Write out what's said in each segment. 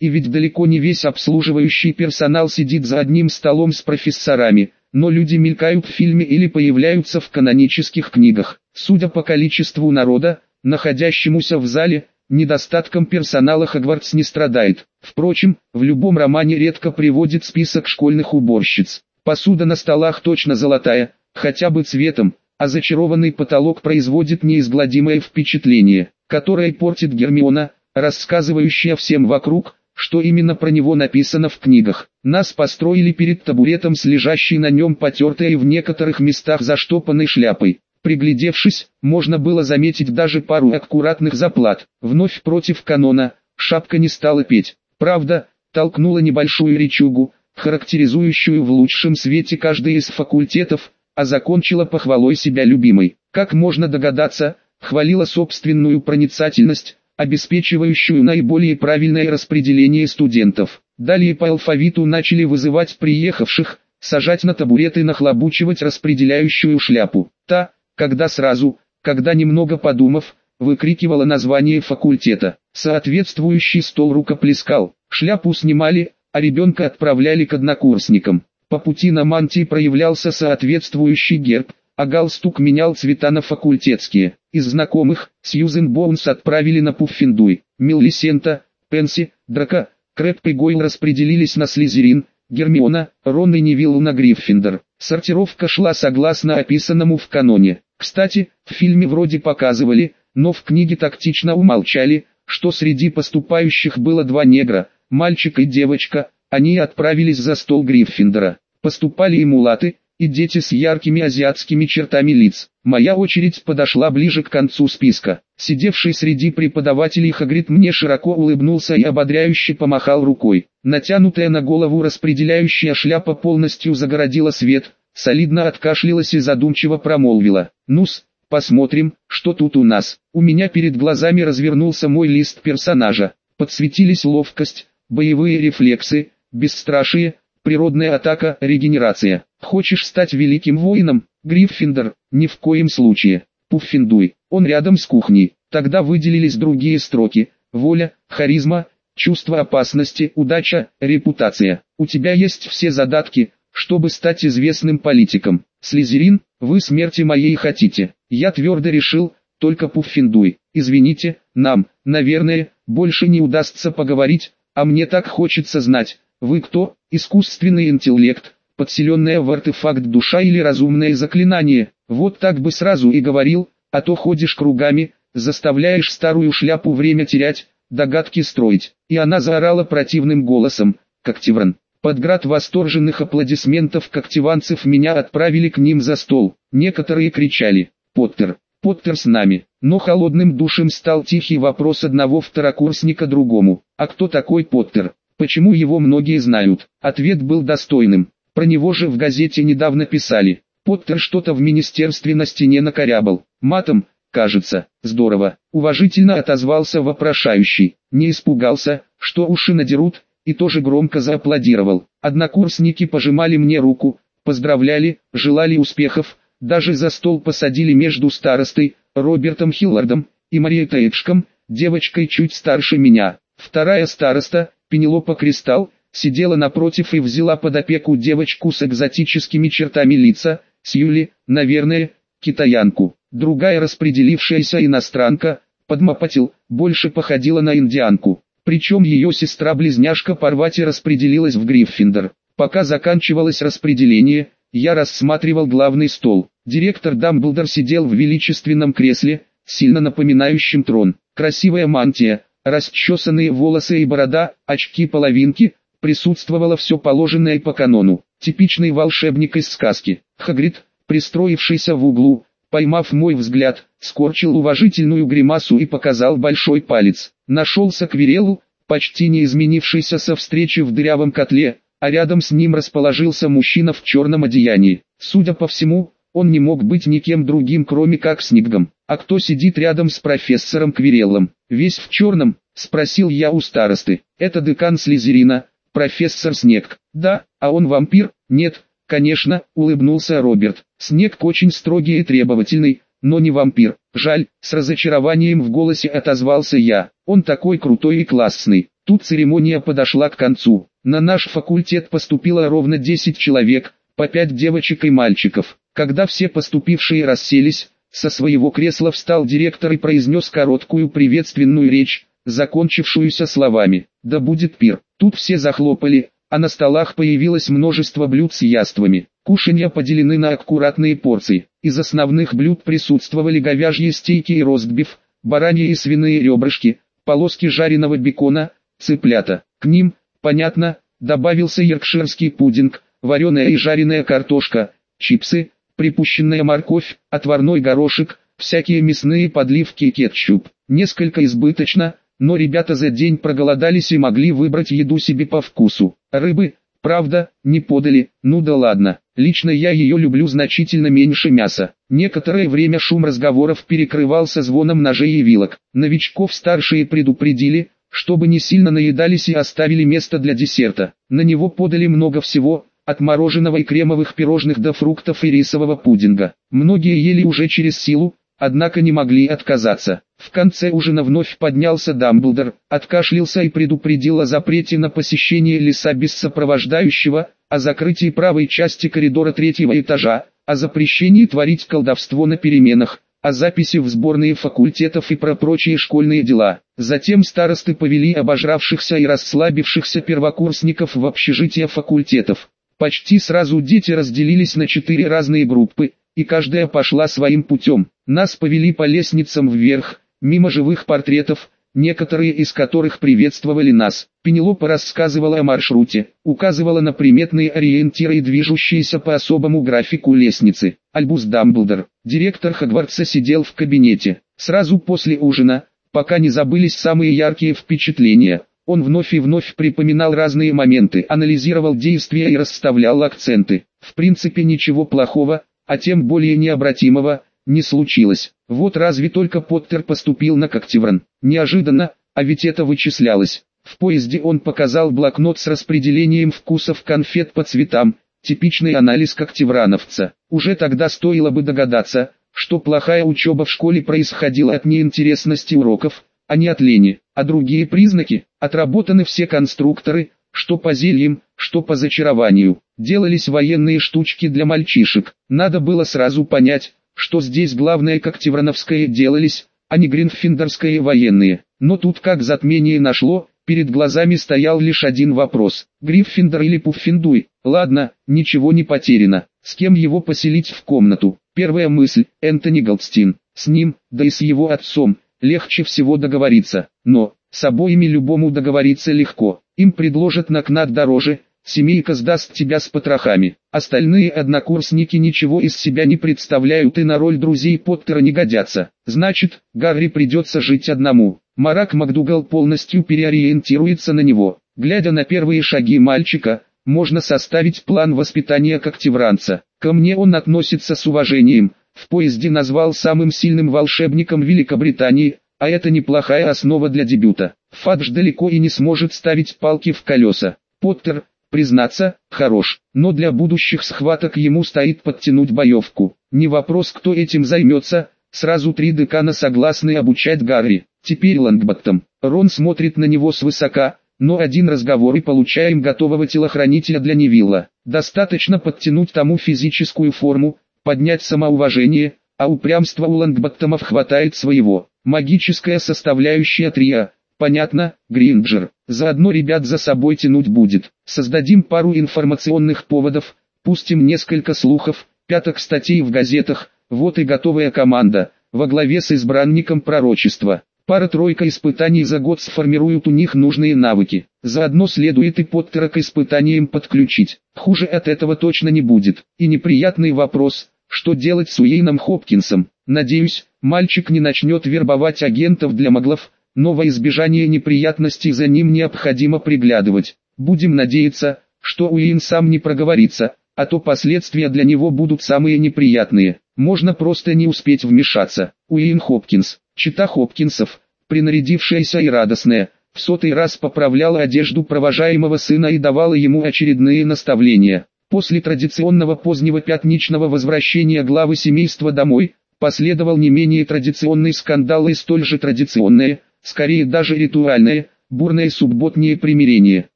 И ведь далеко не весь обслуживающий персонал сидит за одним столом с профессорами, но люди мелькают в фильме или появляются в канонических книгах. Судя по количеству народа, находящемуся в зале, недостатком персонала Хогвартс не страдает. Впрочем, в любом романе редко приводит список школьных уборщиц. Посуда на столах точно золотая, хотя бы цветом, а зачарованный потолок производит неизгладимое впечатление, которое портит Гермиона, рассказывающая всем вокруг, что именно про него написано в книгах. Нас построили перед табуретом с лежащей на нем потертой и в некоторых местах заштопанной шляпой. Приглядевшись, можно было заметить даже пару аккуратных заплат. Вновь против канона, шапка не стала петь. Правда, толкнула небольшую речугу, характеризующую в лучшем свете каждый из факультетов, а закончила похвалой себя любимой. Как можно догадаться, хвалила собственную проницательность, обеспечивающую наиболее правильное распределение студентов. Далее по алфавиту начали вызывать приехавших, сажать на табуреты и нахлобучивать распределяющую шляпу. Та, когда сразу, когда немного подумав, выкрикивала название факультета. Соответствующий стол рукоплескал, шляпу снимали, а ребенка отправляли к однокурсникам. По пути на мантии проявлялся соответствующий герб, а галстук менял цвета на факультетские. Из знакомых, Сьюзен Боунс отправили на Пуффиндуй, Миллисента, Пенси, Драка, Крэп и Гойл распределились на Слизерин, Гермиона, Рон и Невиллу на Гриффиндор. Сортировка шла согласно описанному в каноне. Кстати, в фильме вроде показывали, но в книге тактично умолчали, что среди поступающих было два негра, мальчик и девочка, они отправились за стол Гриффиндора. Поступали и мулаты, и дети с яркими азиатскими чертами лиц. Моя очередь подошла ближе к концу списка. Сидевший среди преподавателей Хагрид мне широко улыбнулся и ободряюще помахал рукой. Натянутая на голову распределяющая шляпа полностью загородила свет, солидно откашлялась и задумчиво промолвила. «Ну-с, посмотрим, что тут у нас». У меня перед глазами развернулся мой лист персонажа. Подсветились ловкость, боевые рефлексы, бесстрашие, природная атака, регенерация. Хочешь стать великим воином, Гриффиндор? Ни в коем случае. Пуффиндуй, он рядом с кухней. Тогда выделились другие строки. Воля, харизма, чувство опасности, удача, репутация. У тебя есть все задатки, чтобы стать известным политиком. Слизерин, вы смерти моей хотите. Я твердо решил, только Пуффиндуй. Извините, нам, наверное, больше не удастся поговорить, а мне так хочется знать, вы кто, искусственный интеллект, подселенная в артефакт душа или разумное заклинание. Вот так бы сразу и говорил, а то ходишь кругами, заставляешь старую шляпу время терять, догадки строить. И она заорала противным голосом, как Тивран. Под град восторженных аплодисментов когтеванцев меня отправили к ним за стол. Некоторые кричали «Поттер, Поттер с нами». Но холодным душем стал тихий вопрос одного второкурсника другому. «А кто такой Поттер? Почему его многие знают?» Ответ был достойным. Про него же в газете недавно писали. Поттер что-то в министерстве на стене накорябал. Матом, кажется, здорово. Уважительно отозвался вопрошающий. Не испугался, что уши надерут, и тоже громко зааплодировал. Однокурсники пожимали мне руку, поздравляли, желали успехов, даже за стол посадили между старостой, Робертом Хиллардом, и Марией Тейджком, девочкой чуть старше меня. Вторая староста, Пенелопа Кристалл, сидела напротив и взяла под опеку девочку с экзотическими чертами лица, Сьюли, наверное, китаянку. Другая распределившаяся иностранка, подмапатил, больше походила на индианку. Причем ее сестра-близняшка Парвати распределилась в Гриффиндор. Пока заканчивалось распределение, я рассматривал главный стол. Директор Дамблдор сидел в величественном кресле, сильно напоминающем трон. Красивая мантия, расчесанные волосы и борода, очки-половинки, присутствовало все положенное по канону. Типичный волшебник из сказки. Хагрид, пристроившийся в углу, поймав мой взгляд, скорчил уважительную гримасу и показал большой палец. Нашелся Квирелу, почти не изменившийся со встречи в дырявом котле, а рядом с ним расположился мужчина в черном одеянии. Судя по всему, он не мог быть никем другим кроме как Сниггом. А кто сидит рядом с профессором Квиреллом? Весь в черном, спросил я у старосты. Это декан Слизерина, профессор Снег. Да, а он вампир? Нет, конечно, улыбнулся Роберт. Снег очень строгий и требовательный, но не вампир. Жаль, с разочарованием в голосе отозвался я. Он такой крутой и классный. Тут церемония подошла к концу. На наш факультет поступило ровно 10 человек, по 5 девочек и мальчиков. Когда все поступившие расселись, со своего кресла встал директор и произнес короткую приветственную речь, закончившуюся словами «Да будет пир». Тут все захлопали, а на столах появилось множество блюд с яствами. Кушанья поделены на аккуратные порции. Из основных блюд присутствовали говяжьи стейки и ростбиф, бараньи и свиные ребрышки, полоски жареного бекона, цыплята. К ним, понятно, добавился йоркширский пудинг, вареная и жареная картошка, чипсы, припущенная морковь, отварной горошек, всякие мясные подливки и кетчуп. Несколько избыточно, но ребята за день проголодались и могли выбрать еду себе по вкусу. Рыбы, правда, не подали, ну да ладно. Лично я ее люблю значительно меньше мяса. Некоторое время шум разговоров перекрывался звоном ножей и вилок. Новичков старшие предупредили, чтобы не сильно наедались и оставили место для десерта. На него подали много всего, от мороженого и кремовых пирожных до фруктов и рисового пудинга. Многие ели уже через силу, однако не могли отказаться. В конце ужина вновь поднялся Дамблдор, откашлялся и предупредил о запрете на посещение леса без сопровождающего, о закрытии правой части коридора третьего этажа, о запрещении творить колдовство на переменах, о записи в сборные факультетов и про прочие школьные дела. Затем старосты повели обожравшихся и расслабившихся первокурсников в общежитие факультетов. Почти сразу дети разделились на четыре разные группы, и каждая пошла своим путем. Нас повели по лестницам вверх, мимо живых портретов, некоторые из которых приветствовали нас. Пенелопа рассказывала о маршруте, указывала на приметные ориентиры и движущиеся по особому графику лестницы. Альбус Дамблдор, директор Хогвартса сидел в кабинете. Сразу после ужина, пока не забылись самые яркие впечатления, он вновь и вновь припоминал разные моменты, анализировал действия и расставлял акценты. В принципе ничего плохого, а тем более необратимого, не случилось. Вот разве только Поттер поступил на Коктевран. Неожиданно, а ведь это вычислялось. В поезде он показал блокнот с распределением вкусов конфет по цветам, типичный анализ коктеврановца. Уже тогда стоило бы догадаться, что плохая учеба в школе происходила от неинтересности уроков, а не от лени. А другие признаки, отработаны все конструкторы, что по зельям, что по зачарованию. Делались военные штучки для мальчишек. Надо было сразу понять, что здесь главное как Теврановское делались, а не гринфиндерское военные. Но тут как затмение нашло, перед глазами стоял лишь один вопрос. Гриффиндор или Пуффиндуй? Ладно, ничего не потеряно. С кем его поселить в комнату? Первая мысль, Энтони Голдстин. С ним, да и с его отцом, легче всего договориться. Но, с обоими любому договориться легко. Им предложат накнат дороже, Семейка сдаст тебя с потрохами. Остальные однокурсники ничего из себя не представляют и на роль друзей Поттера не годятся. Значит, Гарри придется жить одному. Марак МакДугал полностью переориентируется на него. Глядя на первые шаги мальчика, можно составить план воспитания когтевранца. Ко мне он относится с уважением. В поезде назвал самым сильным волшебником Великобритании, а это неплохая основа для дебюта. Фадж далеко и не сможет ставить палки в колеса. Поттер, Признаться, хорош, но для будущих схваток ему стоит подтянуть боевку. Не вопрос кто этим займется, сразу три декана согласны обучать Гарри. Теперь Лангбаттом. Рон смотрит на него свысока, но один разговор и получаем готового телохранителя для Невилла. Достаточно подтянуть тому физическую форму, поднять самоуважение, а упрямства у Лангбаттомов хватает своего. Магическая составляющая трия, Понятно, Гринджер. Заодно ребят за собой тянуть будет. Создадим пару информационных поводов, пустим несколько слухов, пяток статей в газетах, вот и готовая команда, во главе с избранником пророчества. Пара-тройка испытаний за год сформируют у них нужные навыки. Заодно следует и Поттера к испытаниям подключить. Хуже от этого точно не будет. И неприятный вопрос, что делать с Уэйном Хопкинсом. Надеюсь, мальчик не начнет вербовать агентов для моглов, но во избежание неприятностей за ним необходимо приглядывать. Будем надеяться, что Уин сам не проговорится, а то последствия для него будут самые неприятные. Можно просто не успеть вмешаться. Уин Хопкинс, чита Хопкинсов, принарядившаяся и радостная, в сотый раз поправляла одежду провожаемого сына и давала ему очередные наставления. После традиционного позднего пятничного возвращения главы семейства домой, последовал не менее традиционный скандал и столь же традиционное, скорее даже ритуальное, бурное субботнее примирение.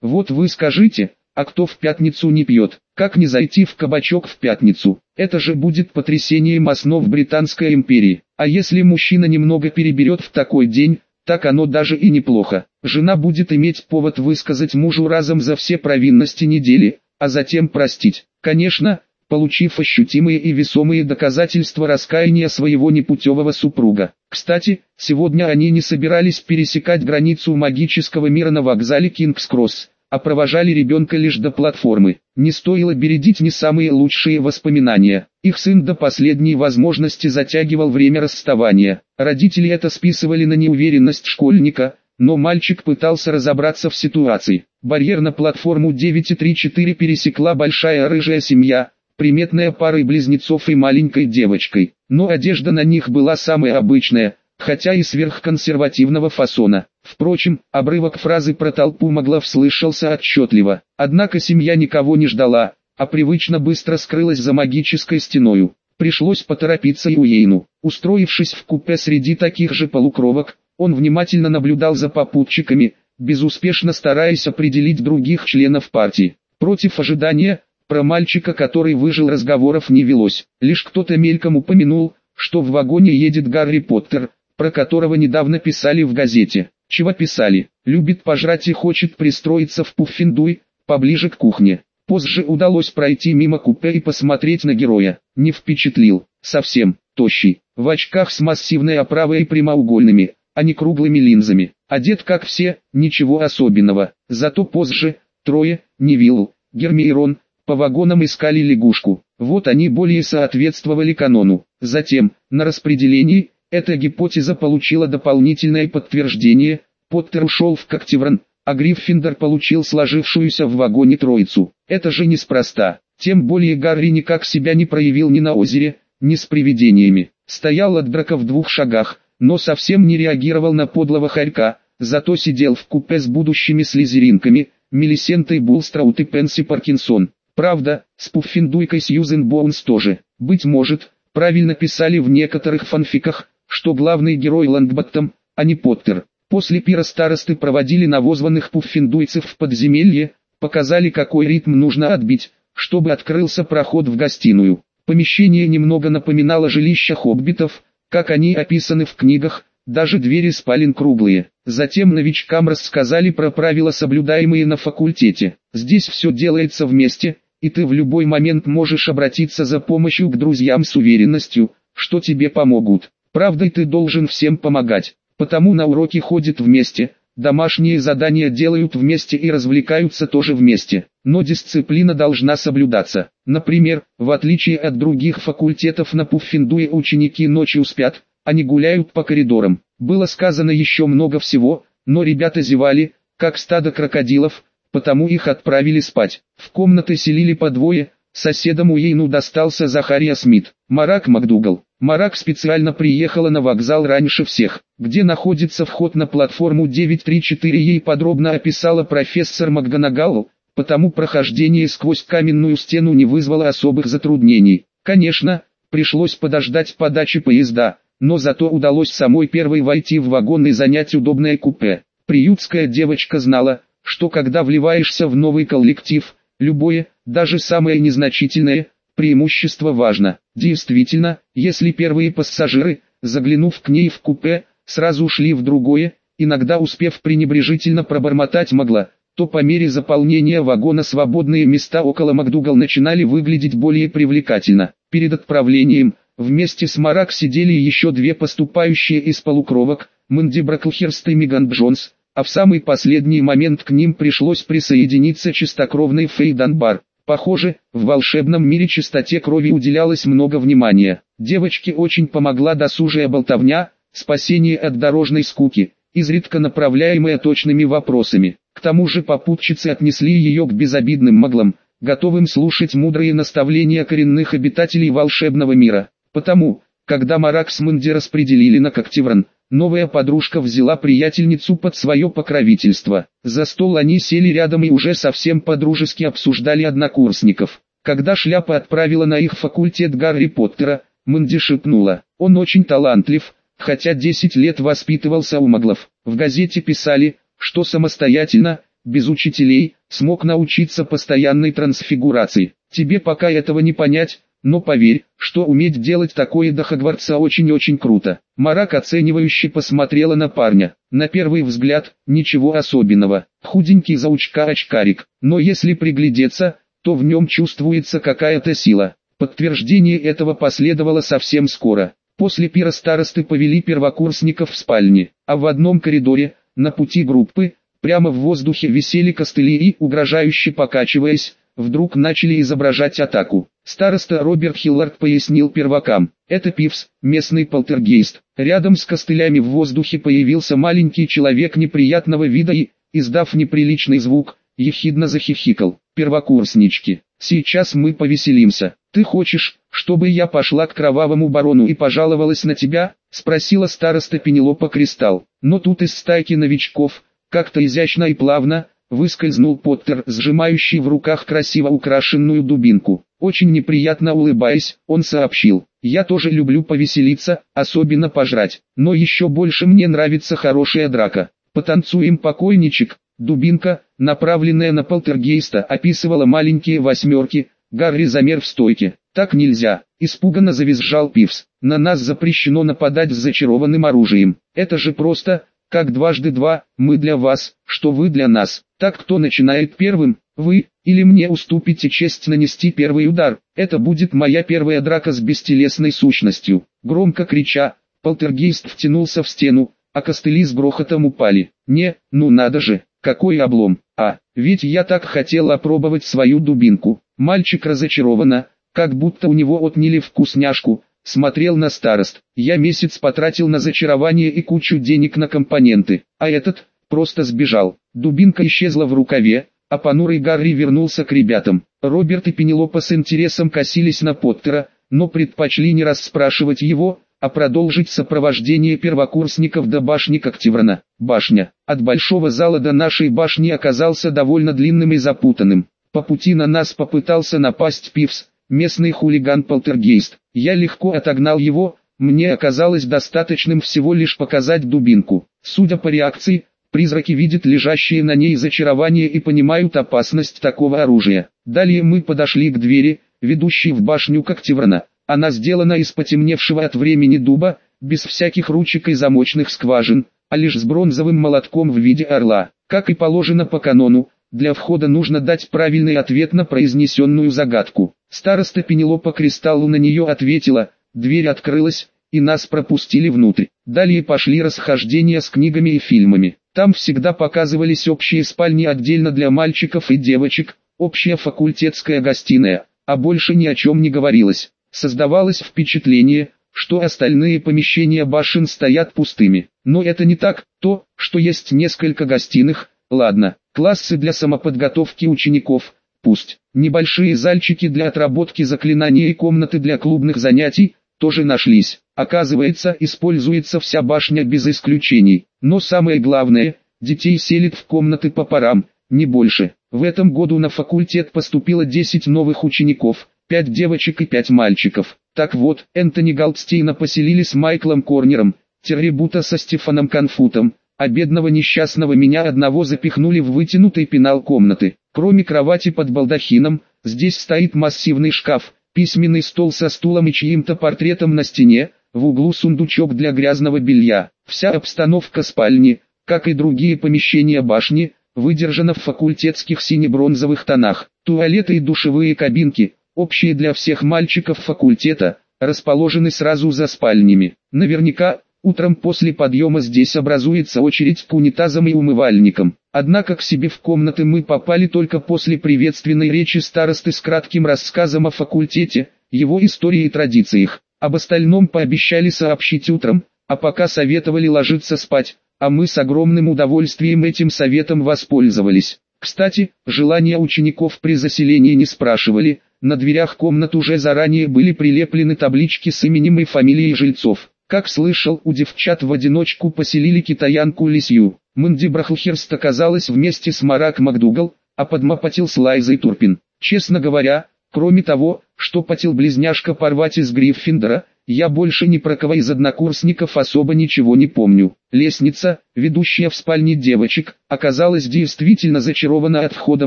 Вот вы скажите, а кто в пятницу не пьет? Как не зайти в кабачок в пятницу? Это же будет потрясением основ Британской империи. А если мужчина немного переберет в такой день, так оно даже и неплохо. Жена будет иметь повод высказать мужу разом за все провинности недели, а затем простить. Конечно, получив ощутимые и весомые доказательства раскаяния своего непутевого супруга. Кстати, сегодня они не собирались пересекать границу магического мира на вокзале Кингс-Кросс, а провожали ребенка лишь до платформы. Не стоило бередить не самые лучшие воспоминания. Их сын до последней возможности затягивал время расставания. Родители это списывали на неуверенность школьника, но мальчик пытался разобраться в ситуации. Барьер на платформу 9.34 пересекла большая рыжая семья, приметная парой близнецов и маленькой девочкой. Но одежда на них была самая обычная, хотя и сверхконсервативного фасона. Впрочем, обрывок фразы про толпу могла вслышался отчетливо. Однако семья никого не ждала, а привычно быстро скрылась за магической стеною. Пришлось поторопиться и Уейну. Устроившись в купе среди таких же полукровок, он внимательно наблюдал за попутчиками, безуспешно стараясь определить других членов партии. Против ожидания, про мальчика, который выжил разговоров не велось. Лишь кто-то мельком упомянул, что в вагоне едет Гарри Поттер, про которого недавно писали в газете. Чего писали? Любит пожрать и хочет пристроиться в Пуффиндуй, поближе к кухне. Позже удалось пройти мимо купе и посмотреть на героя. Не впечатлил. Совсем. Тощий. В очках с массивной оправой и прямоугольными, а не круглыми линзами. Одет как все, ничего особенного. Зато позже, трое, Невилл, Гермиерон, по вагонам искали лягушку. Вот они более соответствовали канону. Затем, на распределении, эта гипотеза получила дополнительное подтверждение, Поттер ушел в Коктевран, а Гриффиндор получил сложившуюся в вагоне троицу. Это же неспроста. Тем более Гарри никак себя не проявил ни на озере, ни с привидениями. Стоял от брака в двух шагах, но совсем не реагировал на подлого хорька, зато сидел в купе с будущими слезеринками, Мелисентой Булстраут и Пенси Паркинсон. Правда, с Пуффиндуйкой Сьюзен Боунс тоже. Быть может, правильно писали в некоторых фанфиках, что главный герой Лангбаттом, а не Поттер. После пира старосты проводили навозванных пуффиндуйцев в подземелье, показали какой ритм нужно отбить, чтобы открылся проход в гостиную. Помещение немного напоминало жилище хоббитов, как они описаны в книгах, даже двери спален круглые. Затем новичкам рассказали про правила, соблюдаемые на факультете. Здесь все делается вместе, и ты в любой момент можешь обратиться за помощью к друзьям с уверенностью, что тебе помогут. Правда ты должен всем помогать, потому на уроки ходят вместе, домашние задания делают вместе и развлекаются тоже вместе. Но дисциплина должна соблюдаться. Например, в отличие от других факультетов на Пуффиндуе ученики ночью спят, не гуляют по коридорам. Было сказано еще много всего, но ребята зевали, как стадо крокодилов, потому их отправили спать. В комнаты селили по двое, соседом Уейну достался Захария Смит, Марак МакДугал. Марак специально приехала на вокзал раньше всех, где находится вход на платформу 934 ей подробно описала профессор МакГонагал, потому прохождение сквозь каменную стену не вызвало особых затруднений. Конечно, пришлось подождать подачи поезда, но зато удалось самой первой войти в вагон и занять удобное купе. Приютская девочка знала, что когда вливаешься в новый коллектив, любое, даже самое незначительное, преимущество важно. Действительно, если первые пассажиры, заглянув к ней в купе, сразу ушли в другое, иногда успев пренебрежительно пробормотать могла, то по мере заполнения вагона свободные места около МакДугал начинали выглядеть более привлекательно. Перед отправлением, вместе с Марак сидели еще две поступающие из полукровок, Мэнди Браклхерст и Меган Джонс, а в самый последний момент к ним пришлось присоединиться чистокровный Фейданбар. Похоже, в волшебном мире чистоте крови уделялось много внимания. Девочке очень помогла досужая болтовня, спасение от дорожной скуки, изредка направляемая точными вопросами. К тому же попутчицы отнесли ее к безобидным маглам, готовым слушать мудрые наставления коренных обитателей волшебного мира. Потому, когда Марак с Мэнди распределили на Коктевран, Новая подружка взяла приятельницу под свое покровительство. За стол они сели рядом и уже совсем подружески обсуждали однокурсников. Когда шляпа отправила на их факультет Гарри Поттера, Мэнди шепнула, он очень талантлив, хотя 10 лет воспитывался у маглов. В газете писали, что самостоятельно, без учителей, смог научиться постоянной трансфигурации. Тебе пока этого не понять, но поверь, что уметь делать такое до Хогвартса очень-очень круто. Марак оценивающе посмотрела на парня. На первый взгляд, ничего особенного. Худенький заучка-очкарик. Но если приглядеться, то в нем чувствуется какая-то сила. Подтверждение этого последовало совсем скоро. После пира старосты повели первокурсников в спальне, а в одном коридоре, на пути группы, прямо в воздухе висели костыли и, угрожающе покачиваясь, вдруг начали изображать атаку. Староста Роберт Хиллард пояснил первакам, это Пивс, местный полтергейст. Рядом с костылями в воздухе появился маленький человек неприятного вида и, издав неприличный звук, ехидно захихикал. Первокурснички, сейчас мы повеселимся. Ты хочешь, чтобы я пошла к кровавому барону и пожаловалась на тебя? Спросила староста Пенелопа Кристалл. Но тут из стайки новичков, как-то изящно и плавно, выскользнул Поттер, сжимающий в руках красиво украшенную дубинку. Очень неприятно улыбаясь, он сообщил, «Я тоже люблю повеселиться, особенно пожрать, но еще больше мне нравится хорошая драка. Потанцуем, покойничек». Дубинка, направленная на полтергейста, описывала маленькие восьмерки, Гарри замер в стойке. «Так нельзя!» – испуганно завизжал Пивс. «На нас запрещено нападать с зачарованным оружием. Это же просто, как дважды два, мы для вас, что вы для нас. Так кто начинает первым, вы, или мне уступите честь нанести первый удар? Это будет моя первая драка с бестелесной сущностью. Громко крича, полтергейст втянулся в стену, а костыли с грохотом упали. Не, ну надо же, какой облом. А, ведь я так хотел опробовать свою дубинку. Мальчик разочарованно, как будто у него отняли вкусняшку, смотрел на старост. Я месяц потратил на зачарование и кучу денег на компоненты, а этот, просто сбежал. Дубинка исчезла в рукаве, а понурый Гарри вернулся к ребятам. Роберт и Пенелопа с интересом косились на Поттера, но предпочли не расспрашивать его, а продолжить сопровождение первокурсников до башни Коктеврана. Башня. От большого зала до нашей башни оказался довольно длинным и запутанным. По пути на нас попытался напасть Пивс, местный хулиган-полтергейст. Я легко отогнал его, мне оказалось достаточным всего лишь показать дубинку. Судя по реакции, призраки видят лежащие на ней зачарование и понимают опасность такого оружия. Далее мы подошли к двери, ведущей в башню Коктеврана. Она сделана из потемневшего от времени дуба, без всяких ручек и замочных скважин, а лишь с бронзовым молотком в виде орла. Как и положено по канону, для входа нужно дать правильный ответ на произнесенную загадку. Староста Пенелопа Кристаллу на нее ответила, дверь открылась, и нас пропустили внутрь. Далее пошли расхождения с книгами и фильмами. Там всегда показывались общие спальни отдельно для мальчиков и девочек, общая факультетская гостиная, а больше ни о чем не говорилось. Создавалось впечатление, что остальные помещения башен стоят пустыми. Но это не так, то, что есть несколько гостиных, ладно, классы для самоподготовки учеников, пусть, небольшие зальчики для отработки заклинаний и комнаты для клубных занятий, тоже нашлись. Оказывается, используется вся башня без исключений. Но самое главное, детей селят в комнаты по парам, не больше. В этом году на факультет поступило 10 новых учеников, 5 девочек и 5 мальчиков. Так вот, Энтони Галдстейна поселили с Майклом Корнером, Террибута со Стефаном Конфутом, а бедного несчастного меня одного запихнули в вытянутый пенал комнаты. Кроме кровати под балдахином, здесь стоит массивный шкаф, письменный стол со стулом и чьим-то портретом на стене, в углу сундучок для грязного белья. Вся обстановка спальни, как и другие помещения башни, выдержана в факультетских сине-бронзовых тонах. Туалеты и душевые кабинки, общие для всех мальчиков факультета, расположены сразу за спальнями. Наверняка, утром после подъема здесь образуется очередь к унитазам и умывальникам. Однако к себе в комнаты мы попали только после приветственной речи старосты с кратким рассказом о факультете, его истории и традициях. Об остальном пообещали сообщить утром, а пока советовали ложиться спать, а мы с огромным удовольствием этим советом воспользовались. Кстати, желания учеников при заселении не спрашивали, на дверях комнат уже заранее были прилеплены таблички с именем и фамилией жильцов. Как слышал, у девчат в одиночку поселили китаянку Лисью. Мэнди Брахлхерст оказалась вместе с Марак Макдугал, а подмапотил с Лайзой Турпин. Честно говоря, кроме того, что потел близняшка порвать из Гриффиндора, Я больше ни про кого из однокурсников особо ничего не помню. Лестница, ведущая в спальне девочек, оказалась действительно зачарована от входа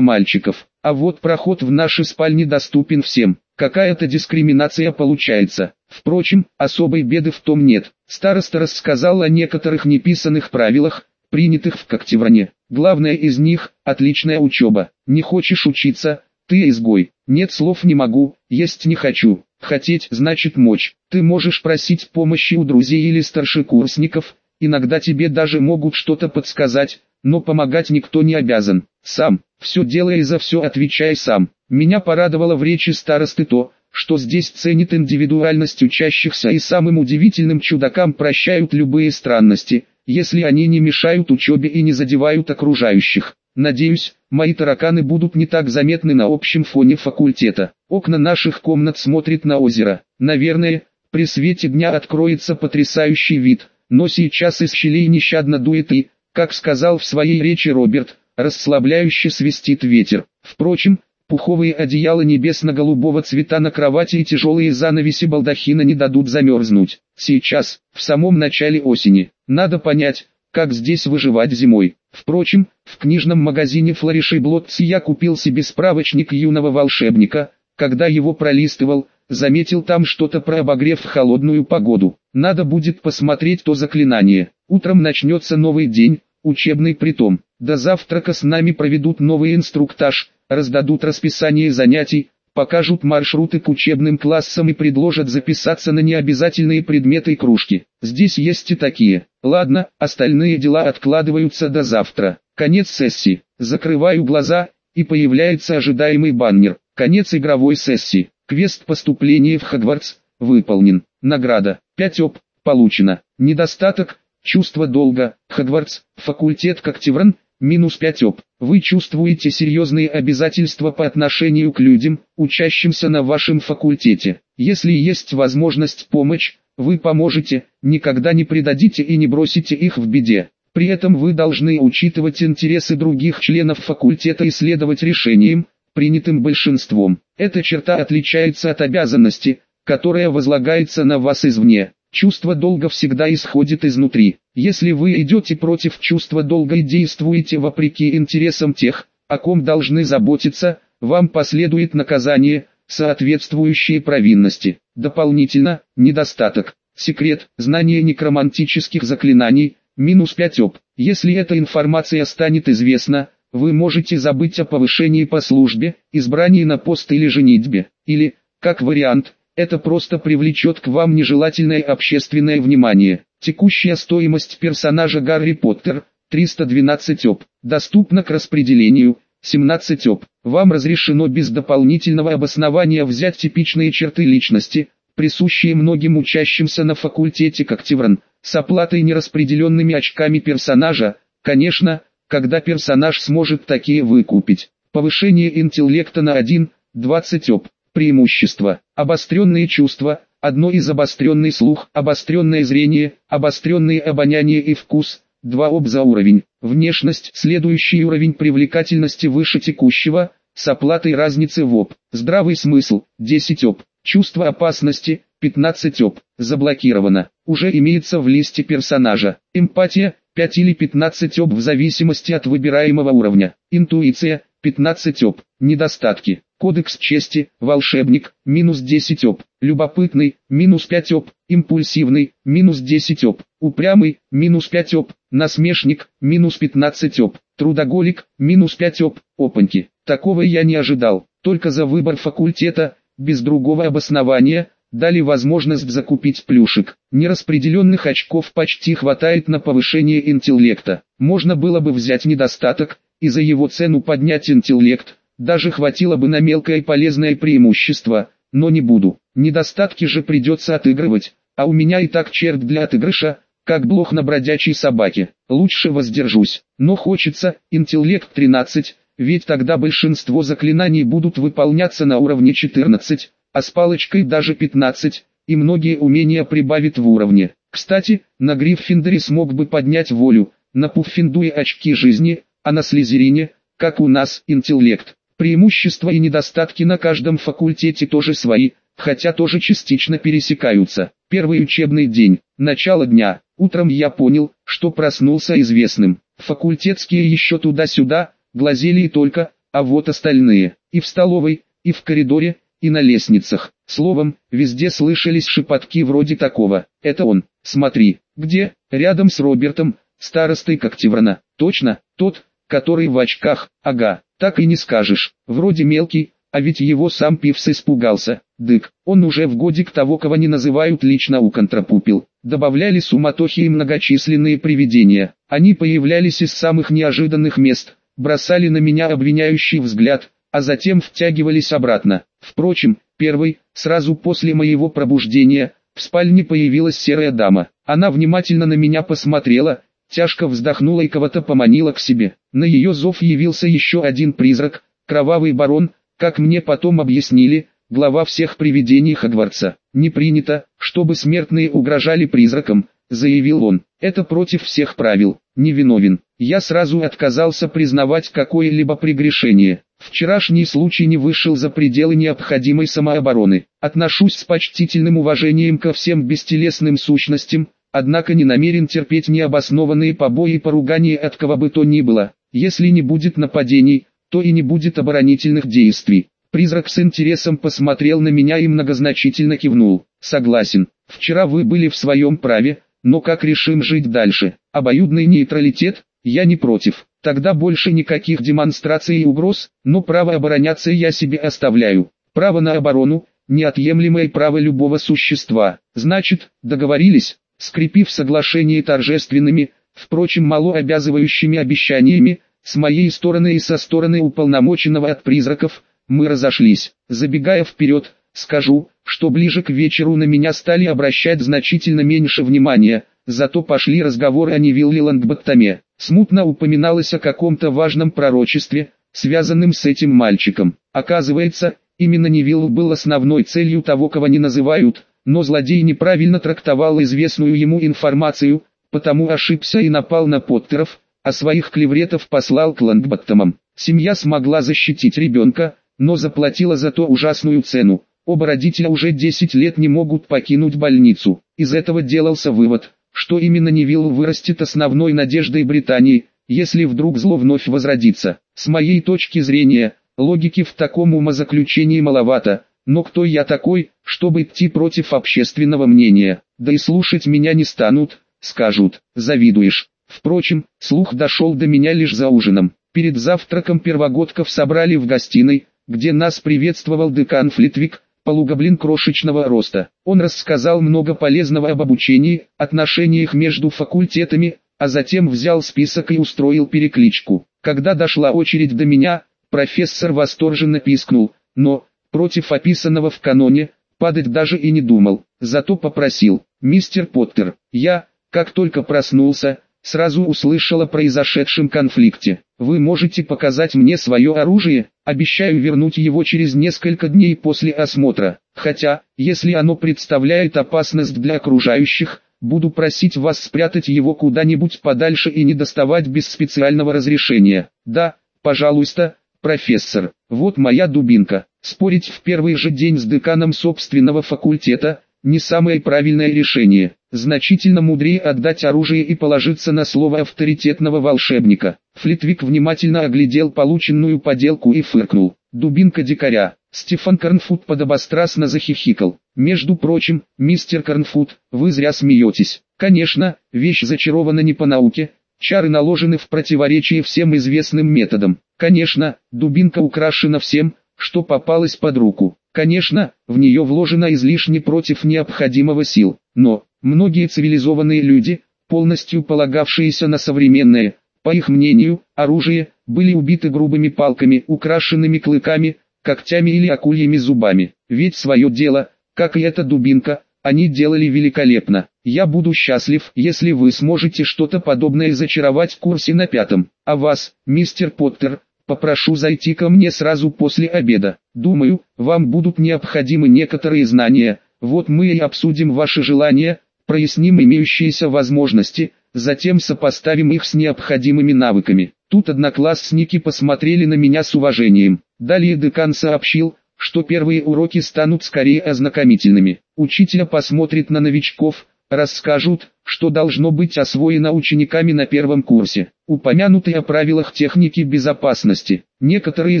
мальчиков. А вот проход в наши спальни доступен всем. Какая-то дискриминация получается. Впрочем, особой беды в том нет. Староста рассказал о некоторых неписанных правилах, принятых в Коктевране. Главное из них – отличная учеба. Не хочешь учиться – ты изгой. Нет слов не могу, есть не хочу. Хотеть значит мочь. Ты можешь просить помощи у друзей или старшекурсников, иногда тебе даже могут что-то подсказать, но помогать никто не обязан. Сам, все делай за все отвечай сам. Меня порадовало в речи старосты то, что здесь ценит индивидуальность учащихся и самым удивительным чудакам прощают любые странности, если они не мешают учебе и не задевают окружающих. Надеюсь, мои тараканы будут не так заметны на общем фоне факультета. Окна наших комнат смотрят на озеро. Наверное, при свете дня откроется потрясающий вид, но сейчас из щелей нещадно дует и, как сказал в своей речи Роберт, расслабляюще свистит ветер. Впрочем, пуховые одеяла небесно-голубого цвета на кровати и тяжелые занавеси балдахина не дадут замерзнуть. Сейчас, в самом начале осени, надо понять, как здесь выживать зимой. Впрочем, в книжном магазине Флориши Блотци я купил себе справочник юного волшебника, когда его пролистывал, заметил там что-то про обогрев в холодную погоду. Надо будет посмотреть то заклинание. Утром начнется новый день, учебный притом. До завтрака с нами проведут новый инструктаж, раздадут расписание занятий, покажут маршруты к учебным классам и предложат записаться на необязательные предметы и кружки. Здесь есть и такие. Ладно, остальные дела откладываются до завтра. Конец сессии. Закрываю глаза, и появляется ожидаемый баннер. Конец игровой сессии. Квест поступления в Хогвартс выполнен. Награда 5 оп получено. Недостаток чувство долга. Хогвартс, факультет Коктевран, минус 5 оп. Вы чувствуете серьезные обязательства по отношению к людям, учащимся на вашем факультете. Если есть возможность помочь, вы поможете, никогда не предадите и не бросите их в беде. При этом вы должны учитывать интересы других членов факультета и следовать решениям, принятым большинством. Эта черта отличается от обязанности, которая возлагается на вас извне. Чувство долга всегда исходит изнутри. Если вы идете против чувства долга и действуете вопреки интересам тех, о ком должны заботиться, вам последует наказание, соответствующее провинности. Дополнительно, недостаток, секрет, знание некромантических заклинаний, минус 5 оп. Если эта информация станет известна, вы можете забыть о повышении по службе, избрании на пост или женитьбе, или, как вариант, это просто привлечет к вам нежелательное общественное внимание. Текущая стоимость персонажа Гарри Поттер – 312 оп. Доступна к распределению – 17 оп. Вам разрешено без дополнительного обоснования взять типичные черты личности, присущие многим учащимся на факультете Коктевран, с оплатой нераспределенными очками персонажа, конечно, когда персонаж сможет такие выкупить. Повышение интеллекта на 1, 20 оп. Преимущества. Обостренные чувства, одно из обостренный слух, обостренное зрение, обостренные обоняние и вкус, 2 об за уровень. Внешность, следующий уровень привлекательности выше текущего, с оплатой разницы в об. Здравый смысл, 10 об. Чувство опасности, 15 об. Заблокировано. Уже имеется в листе персонажа. Эмпатия, 5 или 15 об в зависимости от выбираемого уровня. Интуиция, 15 оп. Недостатки. Кодекс чести, волшебник, минус 10 оп. Любопытный, минус 5 оп. Импульсивный, минус 10 оп. Упрямый, минус 5 оп. Насмешник, минус 15 оп. Трудоголик, минус 5 оп. Опаньки. Такого я не ожидал. Только за выбор факультета, без другого обоснования, дали возможность закупить плюшек. Нераспределенных очков почти хватает на повышение интеллекта. Можно было бы взять недостаток, и за его цену поднять интеллект, даже хватило бы на мелкое полезное преимущество, но не буду. Недостатки же придется отыгрывать, а у меня и так черт для отыгрыша, как блох на бродячей собаке. Лучше воздержусь, но хочется, интеллект 13, ведь тогда большинство заклинаний будут выполняться на уровне 14, а с палочкой даже 15, и многие умения прибавит в уровне. Кстати, на Гриффиндоре смог бы поднять волю, на Пуффиндуе очки жизни, а на Слизерине, как у нас, интеллект. Преимущества и недостатки на каждом факультете тоже свои, хотя тоже частично пересекаются. Первый учебный день, начало дня, утром я понял, что проснулся известным. Факультетские еще туда-сюда, глазели и только, а вот остальные, и в столовой, и в коридоре, и на лестницах. Словом, везде слышались шепотки вроде такого. Это он, смотри, где, рядом с Робертом, старостой Коктеврана. Точно, тот, который в очках, ага, так и не скажешь. Вроде мелкий, а ведь его сам Пивс испугался. Дык, он уже в годик того, кого не называют лично у контрапупил. Добавляли суматохи и многочисленные привидения. Они появлялись из самых неожиданных мест, бросали на меня обвиняющий взгляд, а затем втягивались обратно. Впрочем, первый, сразу после моего пробуждения, в спальне появилась серая дама. Она внимательно на меня посмотрела, тяжко вздохнула и кого-то поманила к себе. На ее зов явился еще один призрак, кровавый барон, как мне потом объяснили, глава всех привидений Хогвартса. Не принято, чтобы смертные угрожали призракам, заявил он. Это против всех правил, невиновен. Я сразу отказался признавать какое-либо прегрешение. Вчерашний случай не вышел за пределы необходимой самообороны. Отношусь с почтительным уважением ко всем бестелесным сущностям, однако не намерен терпеть необоснованные побои и поругания от кого бы то ни было. Если не будет нападений, то и не будет оборонительных действий. Призрак с интересом посмотрел на меня и многозначительно кивнул. Согласен, вчера вы были в своем праве, но как решим жить дальше? Обоюдный нейтралитет? Я не против. Тогда больше никаких демонстраций и угроз, но право обороняться я себе оставляю. Право на оборону – неотъемлемое право любого существа. Значит, договорились, скрепив соглашение торжественными, впрочем мало обязывающими обещаниями, с моей стороны и со стороны уполномоченного от призраков, мы разошлись. Забегая вперед, скажу, что ближе к вечеру на меня стали обращать значительно меньше внимания, зато пошли разговоры о Невилле Лангбаттаме. Смутно упоминалось о каком-то важном пророчестве, связанном с этим мальчиком. Оказывается, именно Невилл был основной целью того, кого не называют, но злодей неправильно трактовал известную ему информацию, потому ошибся и напал на Поттеров, а своих клевретов послал к Лангбаттамам. Семья смогла защитить ребенка, но заплатила за то ужасную цену. Оба родителя уже 10 лет не могут покинуть больницу. Из этого делался вывод, что именно Невилл вырастет основной надеждой Британии, если вдруг зло вновь возродится. С моей точки зрения, логики в таком умозаключении маловато, но кто я такой, чтобы идти против общественного мнения, да и слушать меня не станут, скажут, завидуешь. Впрочем, слух дошел до меня лишь за ужином. Перед завтраком первогодков собрали в гостиной, где нас приветствовал декан Флитвик, полугоблин крошечного роста. Он рассказал много полезного об обучении, отношениях между факультетами, а затем взял список и устроил перекличку. Когда дошла очередь до меня, профессор восторженно пискнул, но, против описанного в каноне, падать даже и не думал. Зато попросил, мистер Поттер, я, как только проснулся, сразу услышал о произошедшем конфликте. Вы можете показать мне свое оружие, обещаю вернуть его через несколько дней после осмотра. Хотя, если оно представляет опасность для окружающих, буду просить вас спрятать его куда-нибудь подальше и не доставать без специального разрешения. Да, пожалуйста, профессор, вот моя дубинка. Спорить в первый же день с деканом собственного факультета – не самое правильное решение. Значительно мудрее отдать оружие и положиться на слово авторитетного волшебника. Флитвик внимательно оглядел полученную поделку и фыркнул. Дубинка дикаря. Стефан Корнфуд подобострастно захихикал. Между прочим, мистер Корнфуд, вы зря смеетесь. Конечно, вещь зачарована не по науке, чары наложены в противоречие всем известным методам. Конечно, дубинка украшена всем, что попалось под руку. Конечно, в нее вложено излишне против необходимого сил, но, Многие цивилизованные люди, полностью полагавшиеся на современное, по их мнению, оружие, были убиты грубыми палками, украшенными клыками, когтями или акульями зубами. Ведь свое дело, как и эта дубинка, они делали великолепно. Я буду счастлив, если вы сможете что-то подобное зачаровать в курсе на пятом. А вас, мистер Поттер, попрошу зайти ко мне сразу после обеда. Думаю, вам будут необходимы некоторые знания. Вот мы и обсудим ваши желания, проясним имеющиеся возможности, затем сопоставим их с необходимыми навыками. Тут одноклассники посмотрели на меня с уважением. Далее декан сообщил, что первые уроки станут скорее ознакомительными. Учителя посмотрит на новичков, расскажут, что должно быть освоено учениками на первом курсе. Упомянуты о правилах техники безопасности. Некоторые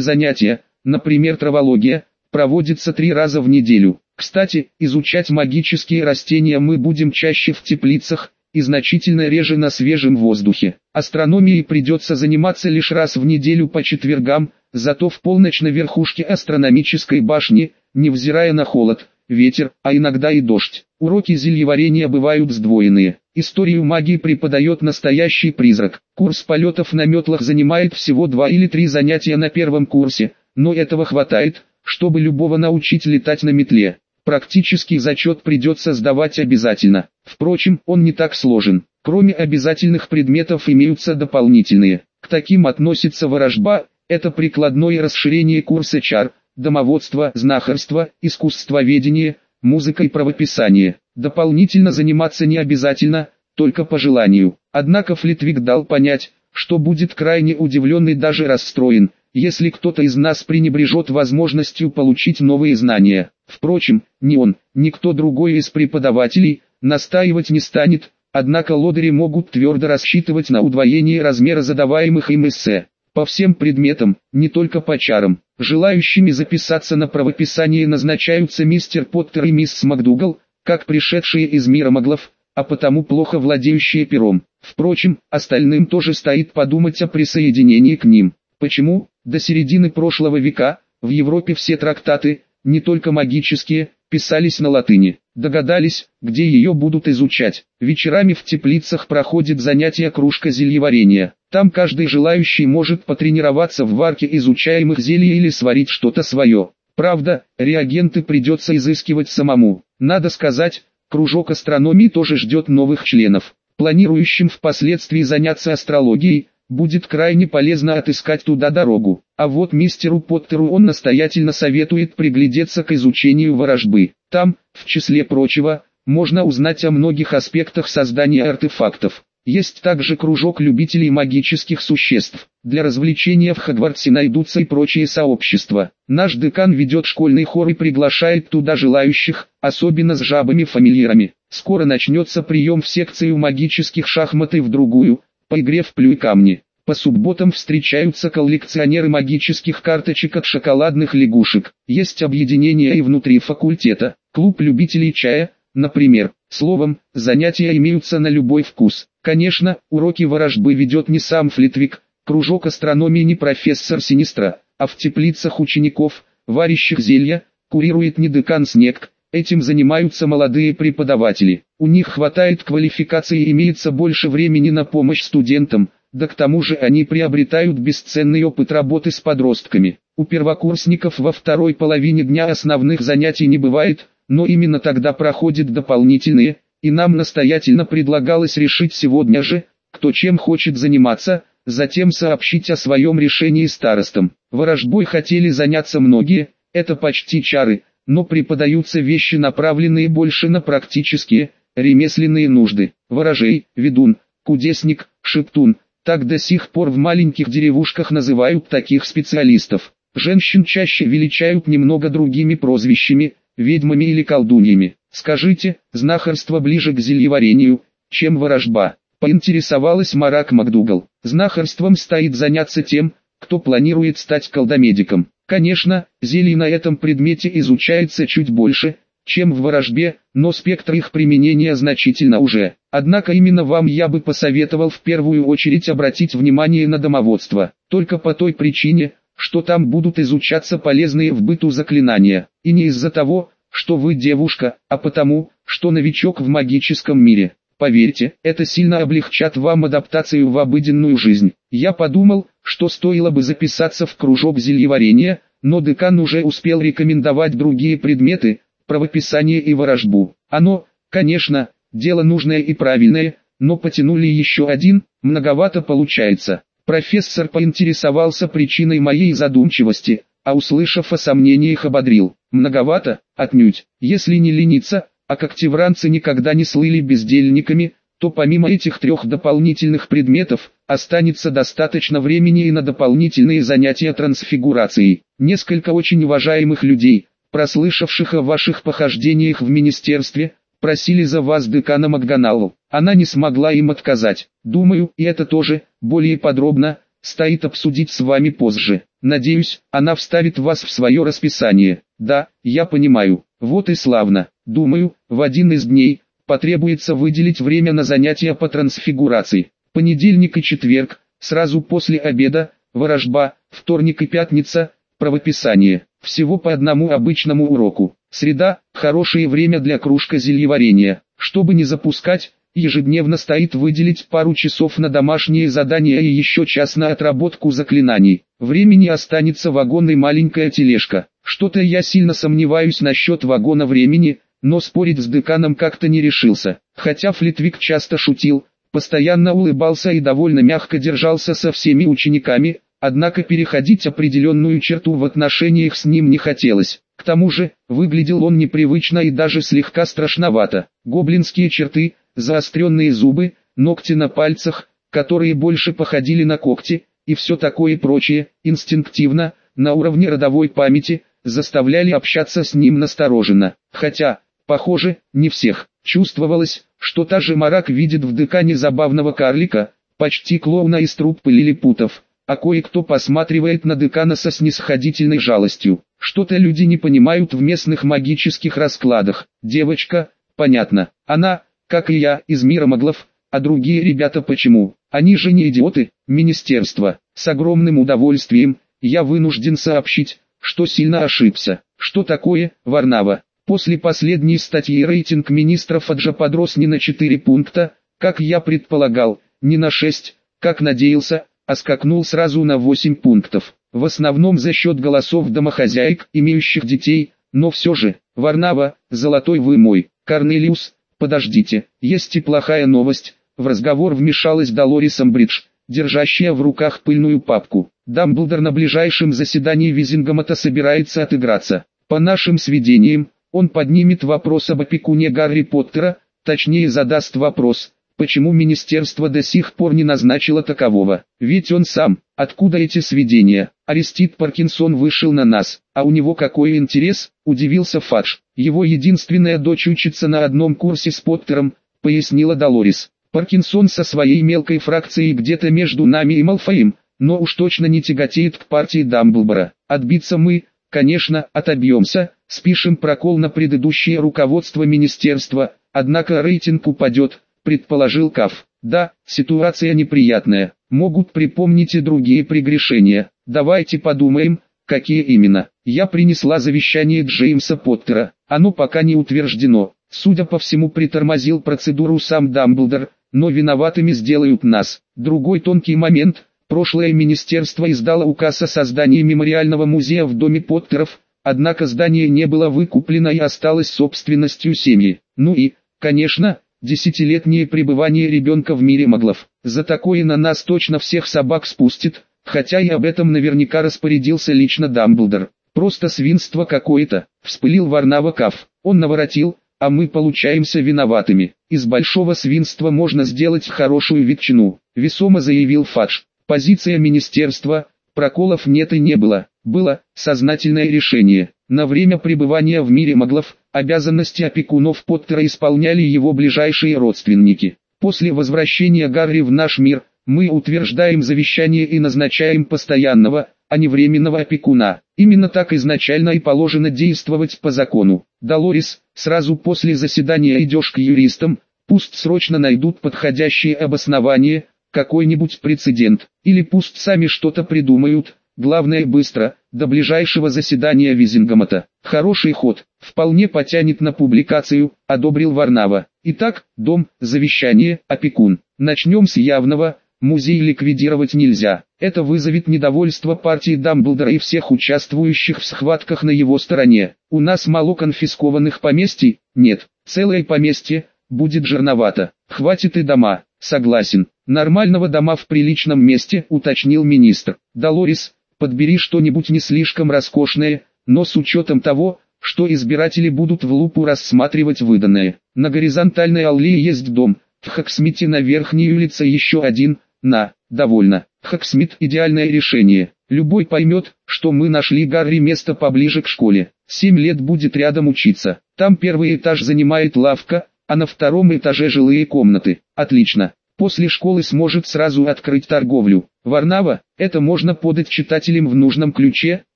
занятия, например травология, проводятся три раза в неделю. Кстати, изучать магические растения мы будем чаще в теплицах, и значительно реже на свежем воздухе. Астрономией придется заниматься лишь раз в неделю по четвергам, зато в полночь на верхушке астрономической башни, невзирая на холод, ветер, а иногда и дождь. Уроки зельеварения бывают сдвоенные. Историю магии преподает настоящий призрак. Курс полетов на метлах занимает всего два или три занятия на первом курсе, но этого хватает, чтобы любого научить летать на метле. Практический зачет придется сдавать обязательно. Впрочем, он не так сложен. Кроме обязательных предметов имеются дополнительные. К таким относится ворожба, это прикладное расширение курса чар, домоводство, знахарство, искусствоведение, музыка и правописание. Дополнительно заниматься не обязательно, только по желанию. Однако Флитвик дал понять, что будет крайне удивлен и даже расстроен, если кто-то из нас пренебрежет возможностью получить новые знания. Впрочем, ни он, ни кто другой из преподавателей, настаивать не станет, однако лодыри могут твердо рассчитывать на удвоение размера задаваемых им эссе. По всем предметам, не только по чарам. Желающими записаться на правописание назначаются мистер Поттер и мисс МакДугал, как пришедшие из мира маглов, а потому плохо владеющие пером. Впрочем, остальным тоже стоит подумать о присоединении к ним. Почему? До середины прошлого века, в Европе все трактаты, не только магические, писались на латыни. Догадались, где ее будут изучать. Вечерами в теплицах проходит занятие кружка зельеварения. Там каждый желающий может потренироваться в варке изучаемых зелий или сварить что-то свое. Правда, реагенты придется изыскивать самому. Надо сказать, кружок астрономии тоже ждет новых членов. Планирующим впоследствии заняться астрологией, будет крайне полезно отыскать туда дорогу. А вот мистеру Поттеру он настоятельно советует приглядеться к изучению ворожбы. Там, в числе прочего, можно узнать о многих аспектах создания артефактов. Есть также кружок любителей магических существ. Для развлечения в Хогвартсе найдутся и прочие сообщества. Наш декан ведет школьный хор и приглашает туда желающих, особенно с жабами-фамильярами. Скоро начнется прием в секцию магических шахмат и в другую, по игре в плюй камни. По субботам встречаются коллекционеры магических карточек от шоколадных лягушек. Есть объединения и внутри факультета, клуб любителей чая, например. Словом, занятия имеются на любой вкус. Конечно, уроки ворожбы ведет не сам Флитвик, кружок астрономии не профессор Синистра, а в теплицах учеников, варящих зелья, курирует не декан Снег, Этим занимаются молодые преподаватели. У них хватает квалификации и имеется больше времени на помощь студентам, да к тому же они приобретают бесценный опыт работы с подростками. У первокурсников во второй половине дня основных занятий не бывает, но именно тогда проходят дополнительные, и нам настоятельно предлагалось решить сегодня же, кто чем хочет заниматься, затем сообщить о своем решении старостам. Ворожбой хотели заняться многие, это почти чары, но преподаются вещи направленные больше на практические, ремесленные нужды. Ворожей, ведун, кудесник, шептун, так до сих пор в маленьких деревушках называют таких специалистов. Женщин чаще величают немного другими прозвищами, ведьмами или колдуньями. Скажите, знахарство ближе к зельеварению, чем ворожба? Поинтересовалась Марак МакДугал. Знахарством стоит заняться тем, кто планирует стать колдомедиком. Конечно, зелий на этом предмете изучается чуть больше, чем в ворожбе, но спектр их применения значительно уже. Однако именно вам я бы посоветовал в первую очередь обратить внимание на домоводство, только по той причине, что там будут изучаться полезные в быту заклинания, и не из-за того, что вы девушка, а потому, что новичок в магическом мире. Поверьте, это сильно облегчат вам адаптацию в обыденную жизнь. Я подумал, что стоило бы записаться в кружок зельеварения, но декан уже успел рекомендовать другие предметы, правописание и ворожбу. Оно, конечно, дело нужное и правильное, но потянули еще один, многовато получается. Профессор поинтересовался причиной моей задумчивости, а услышав о сомнениях ободрил. Многовато, отнюдь, если не лениться, а когтевранцы никогда не слыли бездельниками, то помимо этих трех дополнительных предметов, останется достаточно времени и на дополнительные занятия трансфигурацией. Несколько очень уважаемых людей, прослышавших о ваших похождениях в министерстве, просили за вас декана Макганалу. Она не смогла им отказать. Думаю, и это тоже, более подробно, стоит обсудить с вами позже. Надеюсь, она вставит вас в свое расписание. Да, я понимаю. Вот и славно. Думаю, в один из дней, потребуется выделить время на занятия по трансфигурации. Понедельник и четверг, сразу после обеда, ворожба, вторник и пятница, правописание. Всего по одному обычному уроку. Среда – хорошее время для кружка зельеварения. Чтобы не запускать, ежедневно стоит выделить пару часов на домашние задания и еще час на отработку заклинаний. Времени останется вагон и маленькая тележка. Что-то я сильно сомневаюсь насчет вагона времени, но спорить с деканом как-то не решился. Хотя Флитвик часто шутил, постоянно улыбался и довольно мягко держался со всеми учениками, однако переходить определенную черту в отношениях с ним не хотелось. К тому же, выглядел он непривычно и даже слегка страшновато. Гоблинские черты, заостренные зубы, ногти на пальцах, которые больше походили на когти, и все такое прочее, инстинктивно, на уровне родовой памяти, заставляли общаться с ним настороженно. Хотя, Похоже, не всех. Чувствовалось, что та же Марак видит в декане забавного карлика, почти клоуна из труппы лилипутов, а кое-кто посматривает на декана со снисходительной жалостью. Что-то люди не понимают в местных магических раскладах. Девочка, понятно, она, как и я, из мира моглов, а другие ребята почему? Они же не идиоты, министерство. С огромным удовольствием, я вынужден сообщить, что сильно ошибся. Что такое, Варнава? После последней статьи рейтинг министров Аджа подрос не на 4 пункта, как я предполагал, не на 6, как надеялся, а скакнул сразу на 8 пунктов. В основном за счет голосов домохозяек, имеющих детей, но все же, Варнава, золотой вы мой, Корнелиус, подождите, есть и плохая новость, в разговор вмешалась Долорис Амбридж, держащая в руках пыльную папку. Дамблдор на ближайшем заседании Визингомата собирается отыграться. По нашим сведениям, он поднимет вопрос об опекуне Гарри Поттера, точнее задаст вопрос, почему министерство до сих пор не назначило такового. Ведь он сам, откуда эти сведения? Арестит Паркинсон вышел на нас, а у него какой интерес, удивился Фадж. Его единственная дочь учится на одном курсе с Поттером, пояснила Долорис. Паркинсон со своей мелкой фракцией где-то между нами и Малфоем, но уж точно не тяготеет к партии Дамблбора. Отбиться мы, конечно, отобьемся, спишем прокол на предыдущее руководство министерства, однако рейтинг упадет, предположил Каф. Да, ситуация неприятная, могут припомнить и другие прегрешения. Давайте подумаем, какие именно. Я принесла завещание Джеймса Поттера, оно пока не утверждено. Судя по всему притормозил процедуру сам Дамблдор, но виноватыми сделают нас. Другой тонкий момент – Прошлое министерство издало указ о создании мемориального музея в доме Поттеров, однако здание не было выкуплено и осталось собственностью семьи. Ну и, конечно, десятилетнее пребывание ребенка в мире моглов. За такое на нас точно всех собак спустит, хотя и об этом наверняка распорядился лично Дамблдор. Просто свинство какое-то, вспылил Варнава Каф. Он наворотил, а мы получаемся виноватыми. Из большого свинства можно сделать хорошую ветчину, весомо заявил Фадж. Позиция министерства, проколов нет и не было, было сознательное решение. На время пребывания в мире моглов, обязанности опекунов Поттера исполняли его ближайшие родственники. После возвращения Гарри в наш мир, мы утверждаем завещание и назначаем постоянного, а не временного опекуна. Именно так изначально и положено действовать по закону. Долорис, сразу после заседания идешь к юристам, пусть срочно найдут подходящие обоснования, какой-нибудь прецедент, или пусть сами что-то придумают, главное быстро, до ближайшего заседания Визингомата. Хороший ход, вполне потянет на публикацию, одобрил Варнава. Итак, дом, завещание, опекун. Начнем с явного, музей ликвидировать нельзя. Это вызовет недовольство партии Дамблдора и всех участвующих в схватках на его стороне. У нас мало конфискованных поместий, нет, целое поместье, будет жирновато. Хватит и дома, согласен. Нормального дома в приличном месте, уточнил министр. Долорис, подбери что-нибудь не слишком роскошное, но с учетом того, что избиратели будут в лупу рассматривать выданное. На горизонтальной аллее есть дом, В Хаксмите на верхней улице еще один, на, довольно. Хаксмит идеальное решение. Любой поймет, что мы нашли Гарри место поближе к школе. Семь лет будет рядом учиться. Там первый этаж занимает лавка, а на втором этаже жилые комнаты. Отлично. После школы сможет сразу открыть торговлю. Варнава, это можно подать читателям в нужном ключе,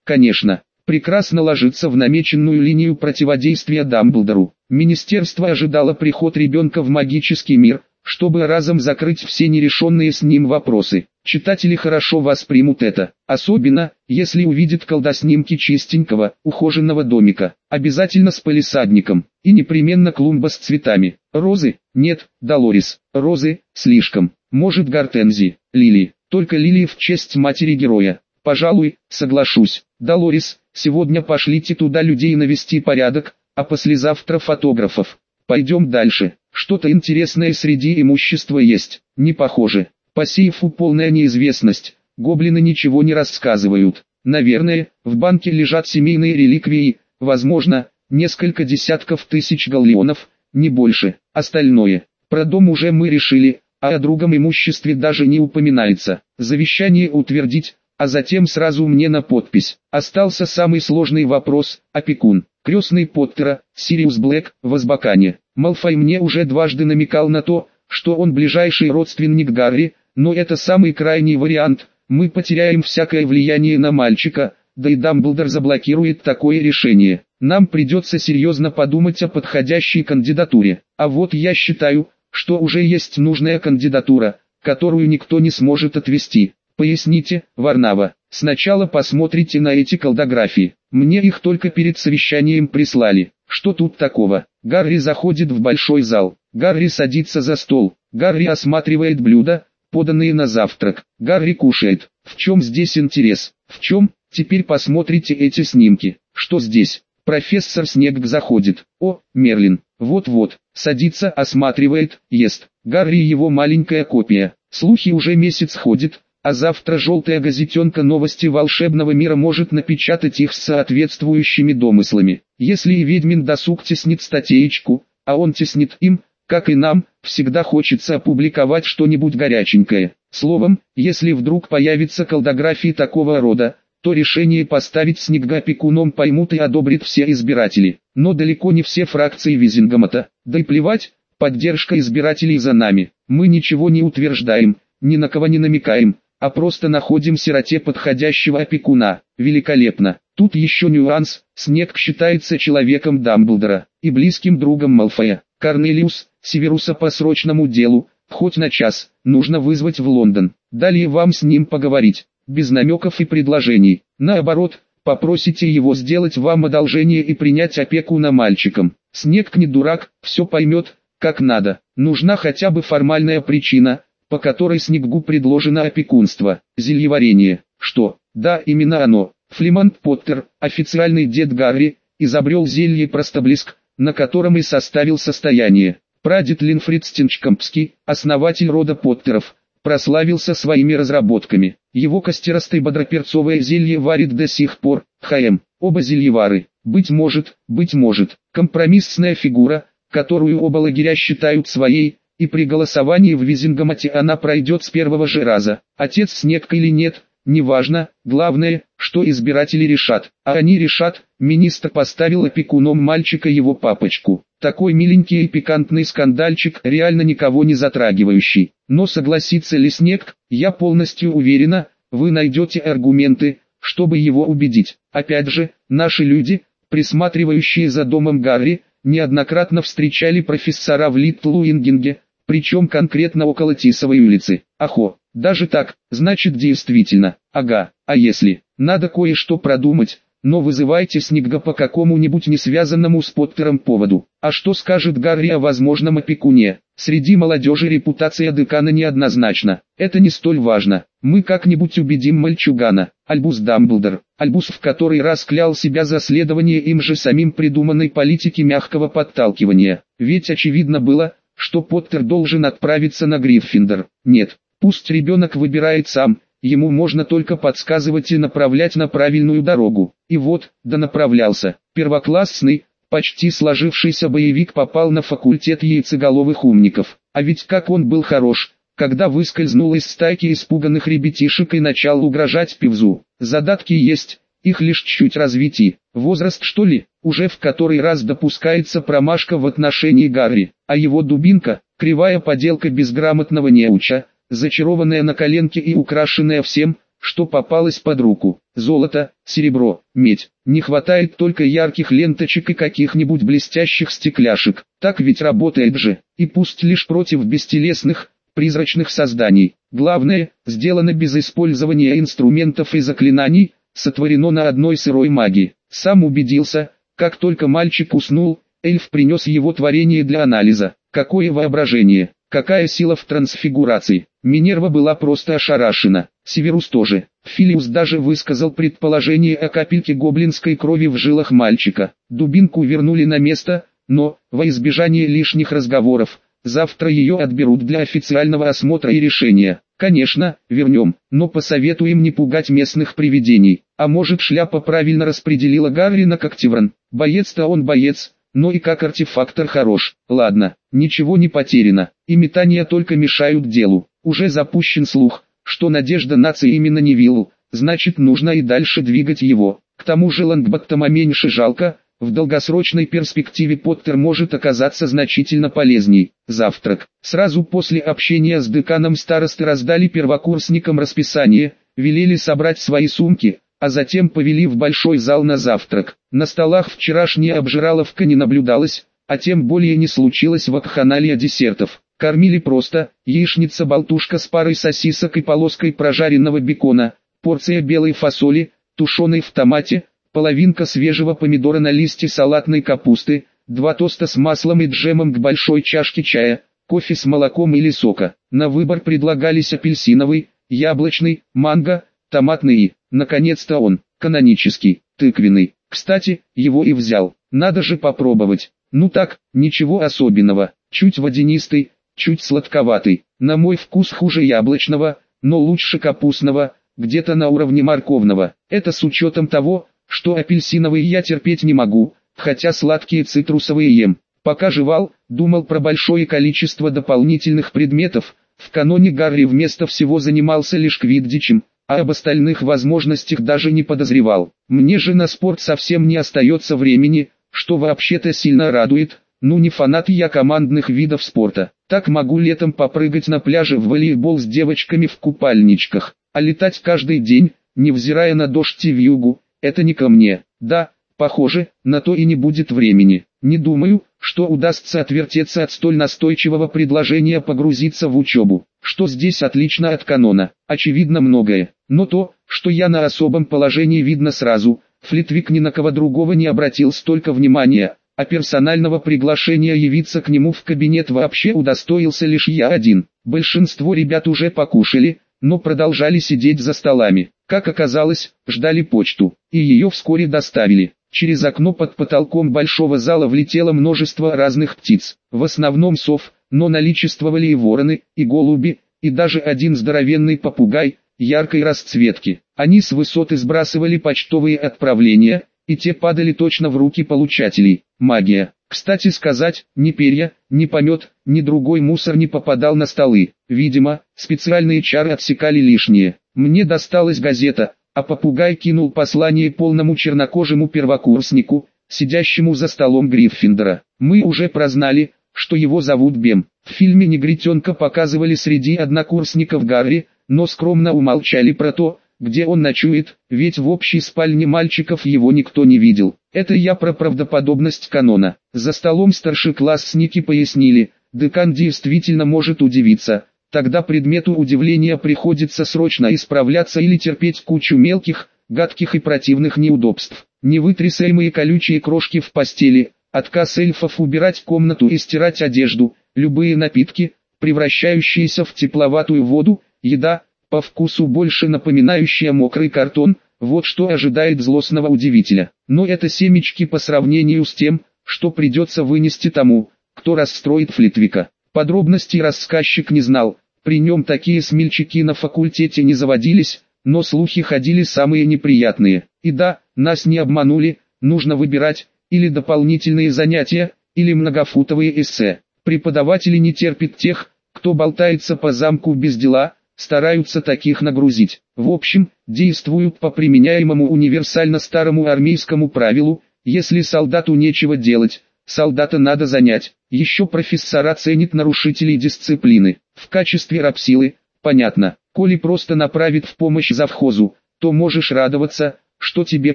конечно. Прекрасно ложится в намеченную линию противодействия Дамблдору. Министерство ожидало приход ребенка в магический мир, чтобы разом закрыть все нерешенные с ним вопросы. Читатели хорошо воспримут это, особенно, если увидят колдоснимки чистенького, ухоженного домика, обязательно с полисадником, и непременно клумба с цветами. Розы? Нет, Долорис, розы, слишком. Может гортензии, лилии, только лилии в честь матери героя. Пожалуй, соглашусь. Долорис, сегодня пошлите туда людей навести порядок, а послезавтра фотографов. Пойдем дальше. Что-то интересное среди имущества есть. Не похоже. По сейфу полная неизвестность. Гоблины ничего не рассказывают. Наверное, в банке лежат семейные реликвии, возможно, несколько десятков тысяч галлеонов, не больше. Остальное. Про дом уже мы решили, а о другом имуществе даже не упоминается. Завещание утвердить, а затем сразу мне на подпись. Остался самый сложный вопрос, опекун. Крестный Поттера, Сириус Блэк, в Азбакане. Малфой мне уже дважды намекал на то, что он ближайший родственник Гарри, но это самый крайний вариант, мы потеряем всякое влияние на мальчика, да и Дамблдор заблокирует такое решение. Нам придется серьезно подумать о подходящей кандидатуре. А вот я считаю, что уже есть нужная кандидатура, которую никто не сможет отвести. Поясните, Варнава, сначала посмотрите на эти колдографии. Мне их только перед совещанием прислали. Что тут такого? Гарри заходит в большой зал. Гарри садится за стол. Гарри осматривает блюда, поданные на завтрак. Гарри кушает. В чем здесь интерес? В чем? Теперь посмотрите эти снимки. Что здесь? Профессор Снег заходит. О, Мерлин. Вот-вот. Садится, осматривает, ест. Гарри его маленькая копия. Слухи уже месяц ходят, а завтра желтая газетенка новости волшебного мира может напечатать их с соответствующими домыслами. Если и ведьмин досуг теснит статейку, а он теснит им, как и нам, всегда хочется опубликовать что-нибудь горяченькое. Словом, если вдруг появится колдографии такого рода, то решение поставить Снега пекуном поймут и одобрят все избиратели. Но далеко не все фракции Визингомата. Да и плевать, поддержка избирателей за нами. Мы ничего не утверждаем, ни на кого не намекаем, а просто находим сироте подходящего опекуна. Великолепно. Тут еще нюанс, Снег считается человеком Дамблдора и близким другом Малфоя. Корнелиус, Северуса по срочному делу, хоть на час, нужно вызвать в Лондон. Далее вам с ним поговорить, без намеков и предложений. Наоборот, попросите его сделать вам одолжение и принять опеку на мальчиком. Снег не дурак, все поймет, как надо. Нужна хотя бы формальная причина, по которой Снеггу предложено опекунство, зельеварение. Что? Да, именно оно. Флемант Поттер, официальный дед Гарри, изобрел зелье Простоблеск, на котором и составил состояние. Прадед Линфрид Стенчкомпский, основатель рода Поттеров, прославился своими разработками. Его костеростое бодроперцовое зелье варит до сих пор, ХМ, оба зельевары. Быть может, быть может, компромиссная фигура, которую оба лагеря считают своей, и при голосовании в Визингомате она пройдет с первого же раза. Отец Снег или нет, неважно, главное, что избиратели решат. А они решат, министр поставил опекуном мальчика его папочку. Такой миленький и пикантный скандальчик, реально никого не затрагивающий. Но согласится ли Снег, я полностью уверена, вы найдете аргументы, чтобы его убедить. Опять же, наши люди, присматривающие за домом Гарри, неоднократно встречали профессора в Литлуингинге, причем конкретно около Тисовой улицы. Ахо, даже так, значит действительно, ага, а если, надо кое-что продумать, но вызывайте Снегга по какому-нибудь не связанному с Поттером поводу. А что скажет Гарри о возможном опекуне? Среди молодежи репутация декана неоднозначна. Это не столь важно. Мы как-нибудь убедим мальчугана. Альбус Дамблдор. Альбус в который раз клял себя за следование им же самим придуманной политики мягкого подталкивания. Ведь очевидно было, что Поттер должен отправиться на Гриффиндор. Нет, пусть ребенок выбирает сам, ему можно только подсказывать и направлять на правильную дорогу. И вот, да направлялся, первоклассный, почти сложившийся боевик попал на факультет яйцеголовых умников. А ведь как он был хорош, когда выскользнул из стайки испуганных ребятишек и начал угрожать певзу. Задатки есть, их лишь чуть развити. Возраст что ли, уже в который раз допускается промашка в отношении Гарри, а его дубинка, кривая поделка безграмотного неуча, зачарованная на коленке и украшенная всем, что попалось под руку. Золото, серебро, медь. Не хватает только ярких ленточек и каких-нибудь блестящих стекляшек. Так ведь работает же. И пусть лишь против бестелесных, призрачных созданий. Главное, сделано без использования инструментов и заклинаний, сотворено на одной сырой магии. Сам убедился, как только мальчик уснул, эльф принес его творение для анализа. Какое воображение, какая сила в трансфигурации. Минерва была просто ошарашена, Северус тоже. Филиус даже высказал предположение о капельке гоблинской крови в жилах мальчика. Дубинку вернули на место, но, во избежание лишних разговоров, Завтра ее отберут для официального осмотра и решения. Конечно, вернем, но посоветуем не пугать местных привидений. А может шляпа правильно распределила Гаррина как Тивран. Боец-то он боец, но и как артефактор хорош. Ладно, ничего не потеряно, и метания только мешают делу. Уже запущен слух, что надежда нации именно не Виллу, значит нужно и дальше двигать его. К тому же Лангбаттома меньше жалко, в долгосрочной перспективе Поттер может оказаться значительно полезней. Завтрак. Сразу после общения с деканом старосты раздали первокурсникам расписание, велели собрать свои сумки, а затем повели в большой зал на завтрак. На столах вчерашняя обжираловка не наблюдалась, а тем более не случилось вакханалия десертов. Кормили просто, яичница-болтушка с парой сосисок и полоской прожаренного бекона, порция белой фасоли, тушеной в томате, половинка свежего помидора на листе салатной капусты, два тоста с маслом и джемом к большой чашке чая, кофе с молоком или сока. На выбор предлагались апельсиновый, яблочный, манго, томатный и, наконец-то он, канонический, тыквенный. Кстати, его и взял. Надо же попробовать. Ну так, ничего особенного. Чуть водянистый, чуть сладковатый. На мой вкус хуже яблочного, но лучше капустного, где-то на уровне морковного. Это с учетом того, что апельсиновые я терпеть не могу, хотя сладкие цитрусовые ем. Пока жевал, думал про большое количество дополнительных предметов, в каноне Гарри вместо всего занимался лишь квиддичем, а об остальных возможностях даже не подозревал. Мне же на спорт совсем не остается времени, что вообще-то сильно радует, ну не фанат я командных видов спорта. Так могу летом попрыгать на пляже в волейбол с девочками в купальничках, а летать каждый день, невзирая на дождь и вьюгу, это не ко мне. Да, похоже, на то и не будет времени. Не думаю, что удастся отвертеться от столь настойчивого предложения погрузиться в учебу. Что здесь отлично от канона, очевидно многое. Но то, что я на особом положении видно сразу, Флитвик ни на кого другого не обратил столько внимания, а персонального приглашения явиться к нему в кабинет вообще удостоился лишь я один. Большинство ребят уже покушали, но продолжали сидеть за столами. Как оказалось, ждали почту, и ее вскоре доставили. Через окно под потолком большого зала влетело множество разных птиц, в основном сов, но наличествовали и вороны, и голуби, и даже один здоровенный попугай, яркой расцветки. Они с высоты сбрасывали почтовые отправления, и те падали точно в руки получателей. Магия. Кстати сказать, ни перья, ни помет, ни другой мусор не попадал на столы. Видимо, специальные чары отсекали лишнее. Мне досталась газета, а попугай кинул послание полному чернокожему первокурснику, сидящему за столом Гриффиндора. Мы уже прознали, что его зовут Бем. В фильме негритенка показывали среди однокурсников Гарри, но скромно умолчали про то, где он ночует, ведь в общей спальне мальчиков его никто не видел. Это я про правдоподобность канона. За столом старшеклассники пояснили, декан действительно может удивиться, Тогда предмету удивления приходится срочно исправляться или терпеть кучу мелких, гадких и противных неудобств. Невытрясаемые колючие крошки в постели, отказ эльфов убирать комнату и стирать одежду, любые напитки, превращающиеся в тепловатую воду, еда, по вкусу больше напоминающая мокрый картон, вот что ожидает злостного удивителя. Но это семечки по сравнению с тем, что придется вынести тому, кто расстроит Флитвика. Подробностей рассказчик не знал, при нем такие смельчаки на факультете не заводились, но слухи ходили самые неприятные. И да, нас не обманули, нужно выбирать, или дополнительные занятия, или многофутовые эссе. Преподаватели не терпят тех, кто болтается по замку без дела, стараются таких нагрузить. В общем, действуют по применяемому универсально старому армейскому правилу, если солдату нечего делать, солдата надо занять. Еще профессора ценит нарушителей дисциплины. В качестве рабсилы, понятно, коли просто направит в помощь завхозу, то можешь радоваться, что тебе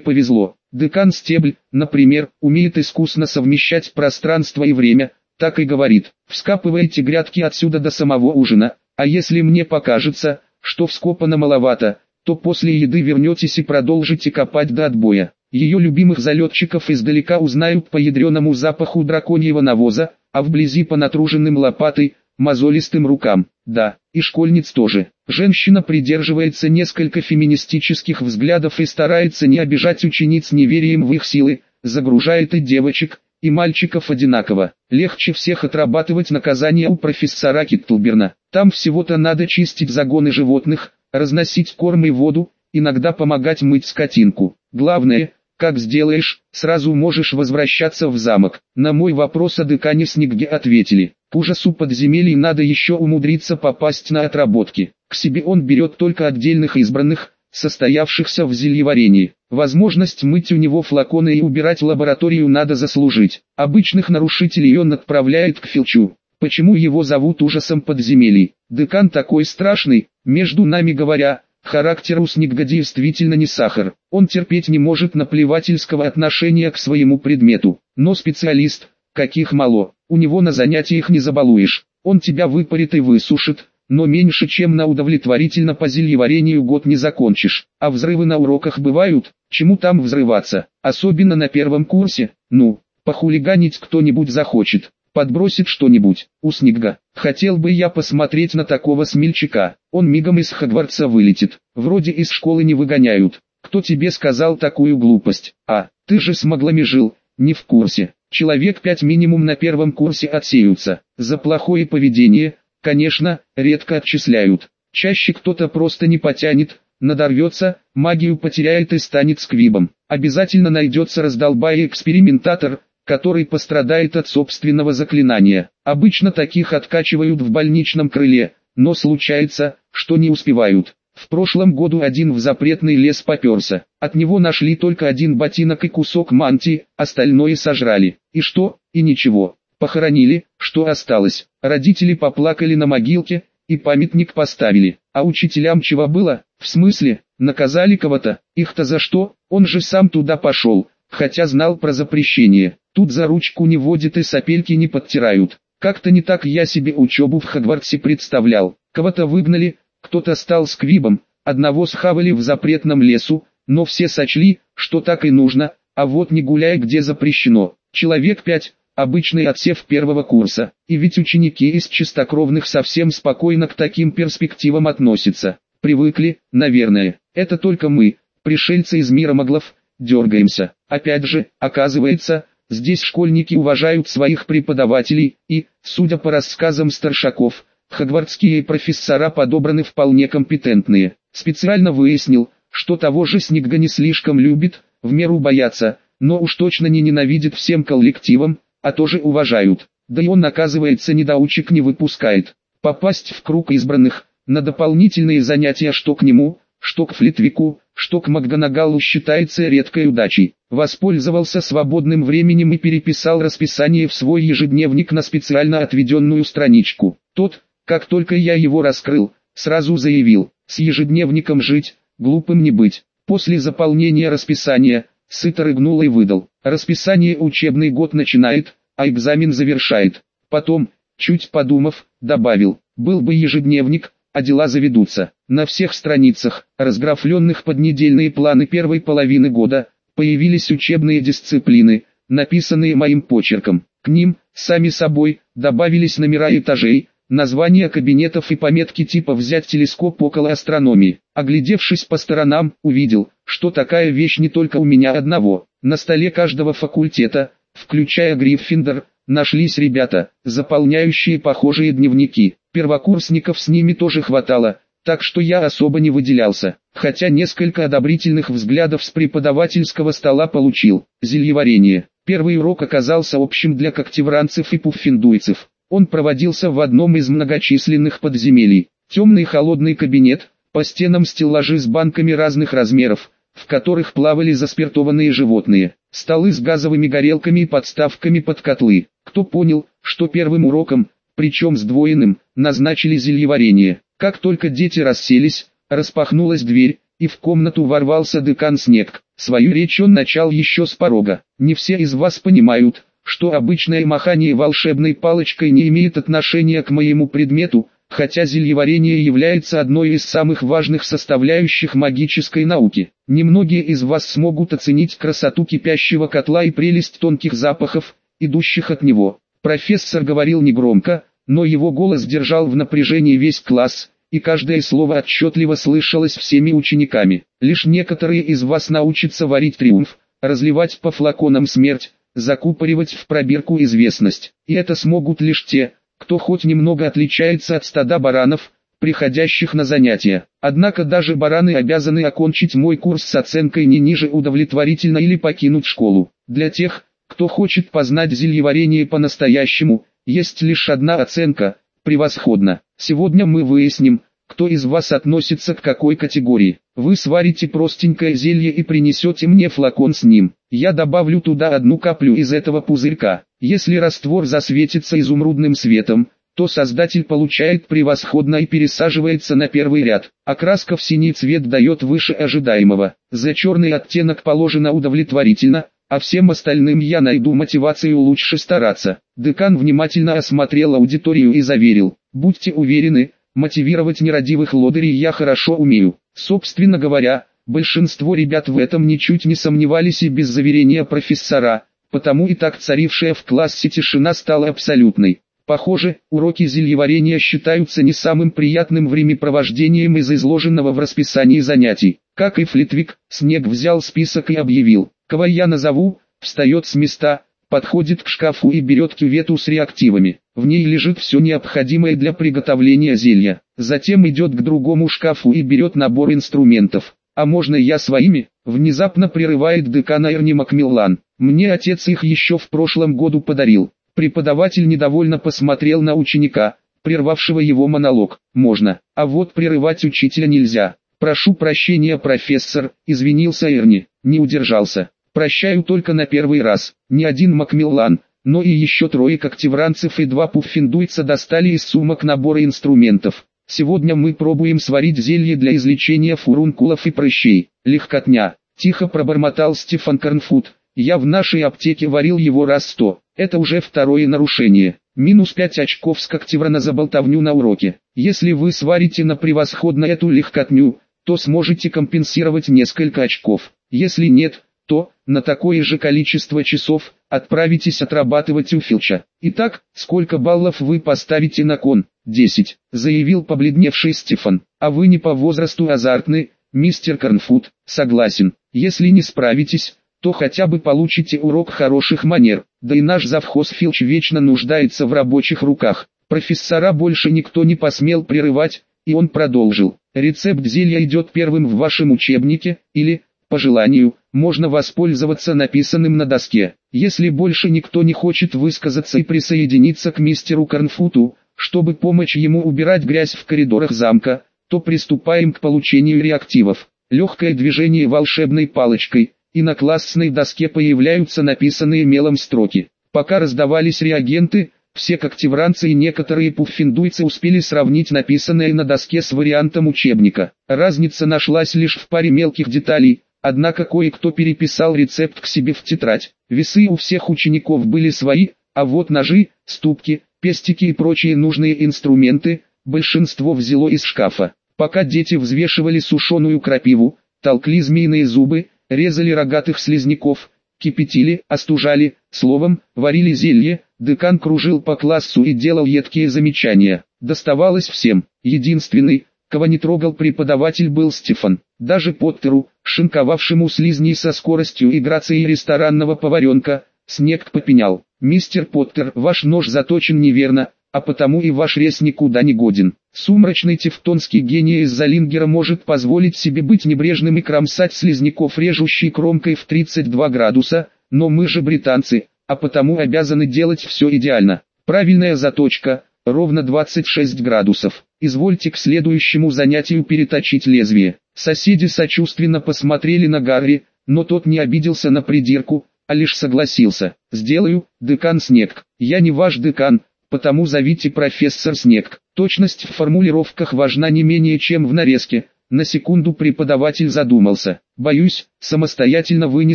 повезло. Декан Стебль, например, умеет искусно совмещать пространство и время, так и говорит, вскапывайте грядки отсюда до самого ужина, а если мне покажется, что вскопано маловато, то после еды вернетесь и продолжите копать до отбоя. Ее любимых залетчиков издалека узнают по ядреному запаху драконьего навоза, а вблизи по натруженным лопатой, мозолистым рукам. Да, и школьниц тоже. Женщина придерживается несколько феминистических взглядов и старается не обижать учениц неверием в их силы, загружает и девочек, и мальчиков одинаково. Легче всех отрабатывать наказание у профессора Киттлберна. Там всего-то надо чистить загоны животных, разносить корм и воду, иногда помогать мыть скотинку. Главное, как сделаешь, сразу можешь возвращаться в замок. На мой вопрос о декане Снегге ответили. К ужасу подземелий надо еще умудриться попасть на отработки. К себе он берет только отдельных избранных, состоявшихся в зельеварении. Возможность мыть у него флаконы и убирать лабораторию надо заслужить. Обычных нарушителей он отправляет к Филчу. Почему его зовут ужасом подземелий? Декан такой страшный, между нами говоря, характер у Снегга действительно не сахар. Он терпеть не может наплевательского отношения к своему предмету. Но специалист, каких мало, у него на занятиях не забалуешь. Он тебя выпарит и высушит, но меньше чем на удовлетворительно по зельеварению год не закончишь. А взрывы на уроках бывают, чему там взрываться, особенно на первом курсе, ну, похулиганить кто-нибудь захочет, подбросит что-нибудь. У Снегга, хотел бы я посмотреть на такого смельчака, он мигом из Хогвартса вылетит, вроде из школы не выгоняют. Кто тебе сказал такую глупость? А, ты же с маглами жил, не в курсе. Человек пять минимум на первом курсе отсеются. За плохое поведение, Конечно, редко отчисляют. Чаще кто-то просто не потянет, надорвется, магию потеряет и станет сквибом. Обязательно найдется раздолбай экспериментатор, который пострадает от собственного заклинания. Обычно таких откачивают в больничном крыле, но случается, что не успевают. В прошлом году один в запретный лес поперся. От него нашли только один ботинок и кусок мантии, остальное сожрали. И что? И ничего. Похоронили, что осталось. Родители поплакали на могилке, и памятник поставили. А учителям чего было? В смысле, наказали кого-то? Их-то за что? Он же сам туда пошел, хотя знал про запрещение. Тут за ручку не водят и сопельки не подтирают. Как-то не так я себе учебу в Хогвартсе представлял. Кого-то выгнали, кто-то стал сквибом, одного схавали в запретном лесу, но все сочли, что так и нужно, а вот не гуляй где запрещено. Человек пять, обычный отсев первого курса, и ведь ученики из чистокровных совсем спокойно к таким перспективам относятся. Привыкли, наверное, это только мы, пришельцы из мира моглов, дергаемся. Опять же, оказывается, здесь школьники уважают своих преподавателей, и, судя по рассказам старшаков, хогвартские профессора подобраны вполне компетентные. Специально выяснил, что того же Снегга не слишком любит, в меру боятся, но уж точно не ненавидит всем коллективом, а тоже уважают. Да и он оказывается недоучек не выпускает. Попасть в круг избранных, на дополнительные занятия что к нему, что к Флитвику, что к Макганагалу считается редкой удачей. Воспользовался свободным временем и переписал расписание в свой ежедневник на специально отведенную страничку. Тот, как только я его раскрыл, сразу заявил, с ежедневником жить, глупым не быть. После заполнения расписания, сыто рыгнул и выдал. Расписание учебный год начинает, а экзамен завершает. Потом, чуть подумав, добавил, был бы ежедневник, а дела заведутся. На всех страницах, разграфленных под недельные планы первой половины года, появились учебные дисциплины, написанные моим почерком. К ним, сами собой, добавились номера этажей, названия кабинетов и пометки типа «взять телескоп около астрономии». Оглядевшись по сторонам, увидел, что такая вещь не только у меня одного. На столе каждого факультета, включая Гриффиндор, нашлись ребята, заполняющие похожие дневники. Первокурсников с ними тоже хватало, так что я особо не выделялся, хотя несколько одобрительных взглядов с преподавательского стола получил. Зельеварение. Первый урок оказался общим для когтевранцев и пуффиндуйцев. Он проводился в одном из многочисленных подземелий. Темный холодный кабинет, по стенам стеллажи с банками разных размеров, в которых плавали заспиртованные животные, столы с газовыми горелками и подставками под котлы. Кто понял, что первым уроком, причем сдвоенным, назначили зельеварение. Как только дети расселись, распахнулась дверь, и в комнату ворвался декан Снег. Свою речь он начал еще с порога. Не все из вас понимают, что обычное махание волшебной палочкой не имеет отношения к моему предмету, хотя зельеварение является одной из самых важных составляющих магической науки. Немногие из вас смогут оценить красоту кипящего котла и прелесть тонких запахов, идущих от него. Профессор говорил негромко, но его голос держал в напряжении весь класс, и каждое слово отчетливо слышалось всеми учениками. Лишь некоторые из вас научатся варить триумф, разливать по флаконам смерть, закупоривать в пробирку известность. И это смогут лишь те, кто хоть немного отличается от стада баранов, приходящих на занятия. Однако даже бараны обязаны окончить мой курс с оценкой не ниже удовлетворительно или покинуть школу. Для тех, кто хочет познать зельеварение по-настоящему, есть лишь одна оценка – превосходно. Сегодня мы выясним, кто из вас относится к какой категории. Вы сварите простенькое зелье и принесете мне флакон с ним. Я добавлю туда одну каплю из этого пузырька. Если раствор засветится изумрудным светом, то создатель получает превосходно и пересаживается на первый ряд. Окраска в синий цвет дает выше ожидаемого. За черный оттенок положено удовлетворительно, а всем остальным я найду мотивацию лучше стараться. Декан внимательно осмотрел аудиторию и заверил, будьте уверены, мотивировать нерадивых лодырей я хорошо умею. Собственно говоря, большинство ребят в этом ничуть не сомневались и без заверения профессора, потому и так царившая в классе тишина стала абсолютной. Похоже, уроки зельеварения считаются не самым приятным времяпровождением из изложенного в расписании занятий. Как и Флитвик, Снег взял список и объявил, кого я назову, встает с места, подходит к шкафу и берет кювету с реактивами. В ней лежит все необходимое для приготовления зелья. Затем идет к другому шкафу и берет набор инструментов. А можно я своими? Внезапно прерывает декана Эрни Макмиллан. Мне отец их еще в прошлом году подарил. Преподаватель недовольно посмотрел на ученика, прервавшего его монолог. Можно, а вот прерывать учителя нельзя. Прошу прощения, профессор, извинился Эрни, не удержался. Прощаю только на первый раз. Ни один Макмиллан, но и еще трое когтевранцев и два пуффиндуйца достали из сумок наборы инструментов. Сегодня мы пробуем сварить зелье для излечения фурункулов и прыщей. Легкотня. Тихо пробормотал Стефан Корнфуд. Я в нашей аптеке варил его раз сто. Это уже второе нарушение. Минус 5 очков с когтеврана за болтовню на уроке. Если вы сварите на превосходно эту легкотню, то сможете компенсировать несколько очков. Если нет, то, на такое же количество часов, отправитесь отрабатывать у Филча. Итак, сколько баллов вы поставите на кон? 10, заявил побледневший Стефан. А вы не по возрасту азартны, мистер Корнфуд, согласен. Если не справитесь, то хотя бы получите урок хороших манер. Да и наш завхоз Филч вечно нуждается в рабочих руках. Профессора больше никто не посмел прерывать, и он продолжил. Рецепт зелья идет первым в вашем учебнике, или, по желанию, можно воспользоваться написанным на доске. Если больше никто не хочет высказаться и присоединиться к мистеру Корнфуту, чтобы помочь ему убирать грязь в коридорах замка, то приступаем к получению реактивов. Легкое движение волшебной палочкой, и на классной доске появляются написанные мелом строки. Пока раздавались реагенты, все когтевранцы и некоторые пуффиндуйцы успели сравнить написанное на доске с вариантом учебника. Разница нашлась лишь в паре мелких деталей, Однако кое-кто переписал рецепт к себе в тетрадь. Весы у всех учеников были свои, а вот ножи, ступки, пестики и прочие нужные инструменты, большинство взяло из шкафа. Пока дети взвешивали сушеную крапиву, толкли змеиные зубы, резали рогатых слизняков, кипятили, остужали, словом, варили зелье, декан кружил по классу и делал едкие замечания. Доставалось всем. Единственный, кого не трогал преподаватель был Стефан. Даже Поттеру, шинковавшему слизней со скоростью и грацией ресторанного поваренка, снег попенял. «Мистер Поттер, ваш нож заточен неверно, а потому и ваш рез никуда не годен. Сумрачный тевтонский гений из Залингера может позволить себе быть небрежным и кромсать слизняков режущей кромкой в 32 градуса, но мы же британцы, а потому обязаны делать все идеально. Правильная заточка, ровно 26 градусов. Извольте к следующему занятию переточить лезвие. Соседи сочувственно посмотрели на Гарри, но тот не обиделся на придирку, а лишь согласился. «Сделаю, декан Снег. Я не ваш декан, потому зовите профессор Снег». Точность в формулировках важна не менее чем в нарезке. На секунду преподаватель задумался. «Боюсь, самостоятельно вы не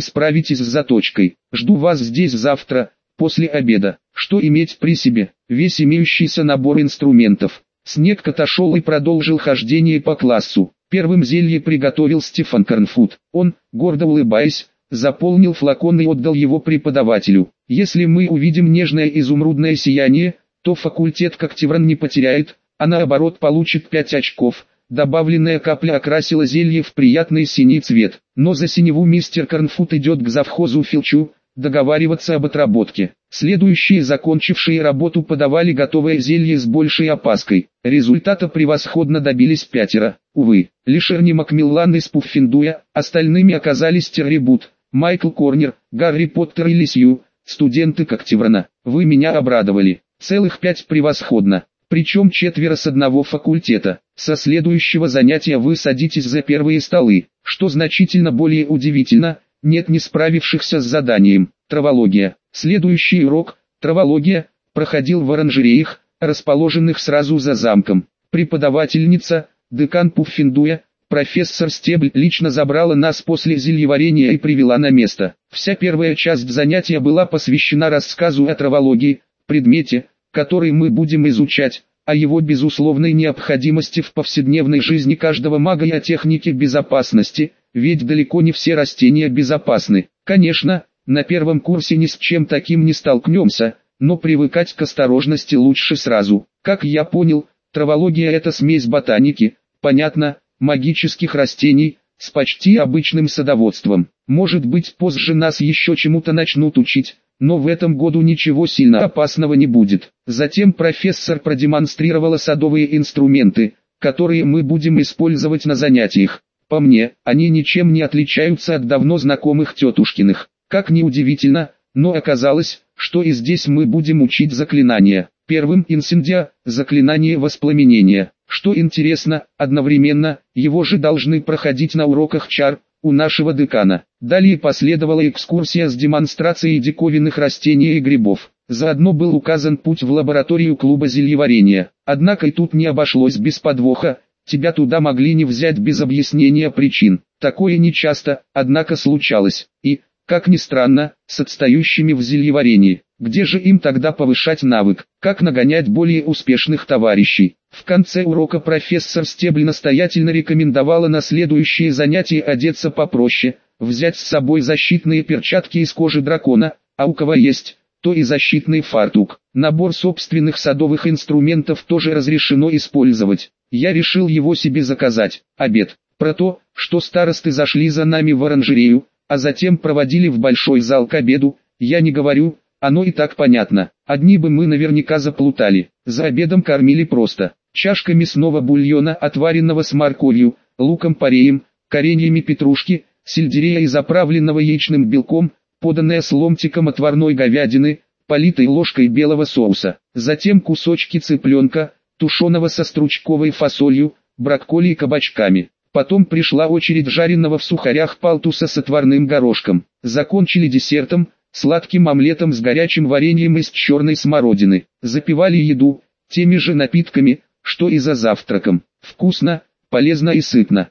справитесь с заточкой. Жду вас здесь завтра, после обеда. Что иметь при себе? Весь имеющийся набор инструментов». Снег отошел и продолжил хождение по классу. Первым зелье приготовил Стефан Корнфуд. Он, гордо улыбаясь, заполнил флакон и отдал его преподавателю. Если мы увидим нежное изумрудное сияние, то факультет Коктевран не потеряет, а наоборот получит 5 очков. Добавленная капля окрасила зелье в приятный синий цвет. Но за синеву мистер Корнфуд идет к завхозу Филчу, договариваться об отработке. Следующие закончившие работу подавали готовое зелье с большей опаской. Результата превосходно добились пятеро. Увы, лишь Эрни Макмиллан из Пуффиндуя, остальными оказались Террибут, Майкл Корнер, Гарри Поттер и Лисью, студенты Коктеврана. Вы меня обрадовали. Целых пять превосходно. Причем четверо с одного факультета. Со следующего занятия вы садитесь за первые столы. Что значительно более удивительно, нет не справившихся с заданием. Травология. Следующий урок, травология, проходил в оранжереях, расположенных сразу за замком. Преподавательница, декан Пуффиндуя, Профессор Стебль лично забрала нас после зельеварения и привела на место. Вся первая часть занятия была посвящена рассказу о травологии, предмете, который мы будем изучать, о его безусловной необходимости в повседневной жизни каждого мага и о технике безопасности, ведь далеко не все растения безопасны. Конечно, на первом курсе ни с чем таким не столкнемся, но привыкать к осторожности лучше сразу. Как я понял, травология это смесь ботаники, понятно, магических растений, с почти обычным садоводством. Может быть позже нас еще чему-то начнут учить, но в этом году ничего сильно опасного не будет. Затем профессор продемонстрировала садовые инструменты, которые мы будем использовать на занятиях. По мне, они ничем не отличаются от давно знакомых тетушкиных. Как ни удивительно, но оказалось, что и здесь мы будем учить заклинания. Первым инсендия – заклинание воспламенения. Что интересно, одновременно, его же должны проходить на уроках чар, у нашего декана. Далее последовала экскурсия с демонстрацией диковинных растений и грибов. Заодно был указан путь в лабораторию клуба зельеварения. Однако и тут не обошлось без подвоха, тебя туда могли не взять без объяснения причин. Такое нечасто, однако случалось. И, как ни странно, с отстающими в зельеварении. Где же им тогда повышать навык, как нагонять более успешных товарищей? В конце урока профессор Стебль настоятельно рекомендовала на следующие занятия одеться попроще, взять с собой защитные перчатки из кожи дракона, а у кого есть, то и защитный фартук. Набор собственных садовых инструментов тоже разрешено использовать. Я решил его себе заказать. Обед. Про то, что старосты зашли за нами в оранжерею, а затем проводили в большой зал к обеду, я не говорю, оно и так понятно. Одни бы мы наверняка заплутали. За обедом кормили просто. Чашка мясного бульона, отваренного с морковью, луком-пореем, кореньями петрушки, сельдерея и заправленного яичным белком, поданная с ломтиком отварной говядины, политой ложкой белого соуса. Затем кусочки цыпленка, тушеного со стручковой фасолью, брокколи и кабачками. Потом пришла очередь жареного в сухарях палтуса с отварным горошком. Закончили десертом, сладким омлетом с горячим вареньем из черной смородины. Запивали еду теми же напитками, что и за завтраком. Вкусно, полезно и сытно.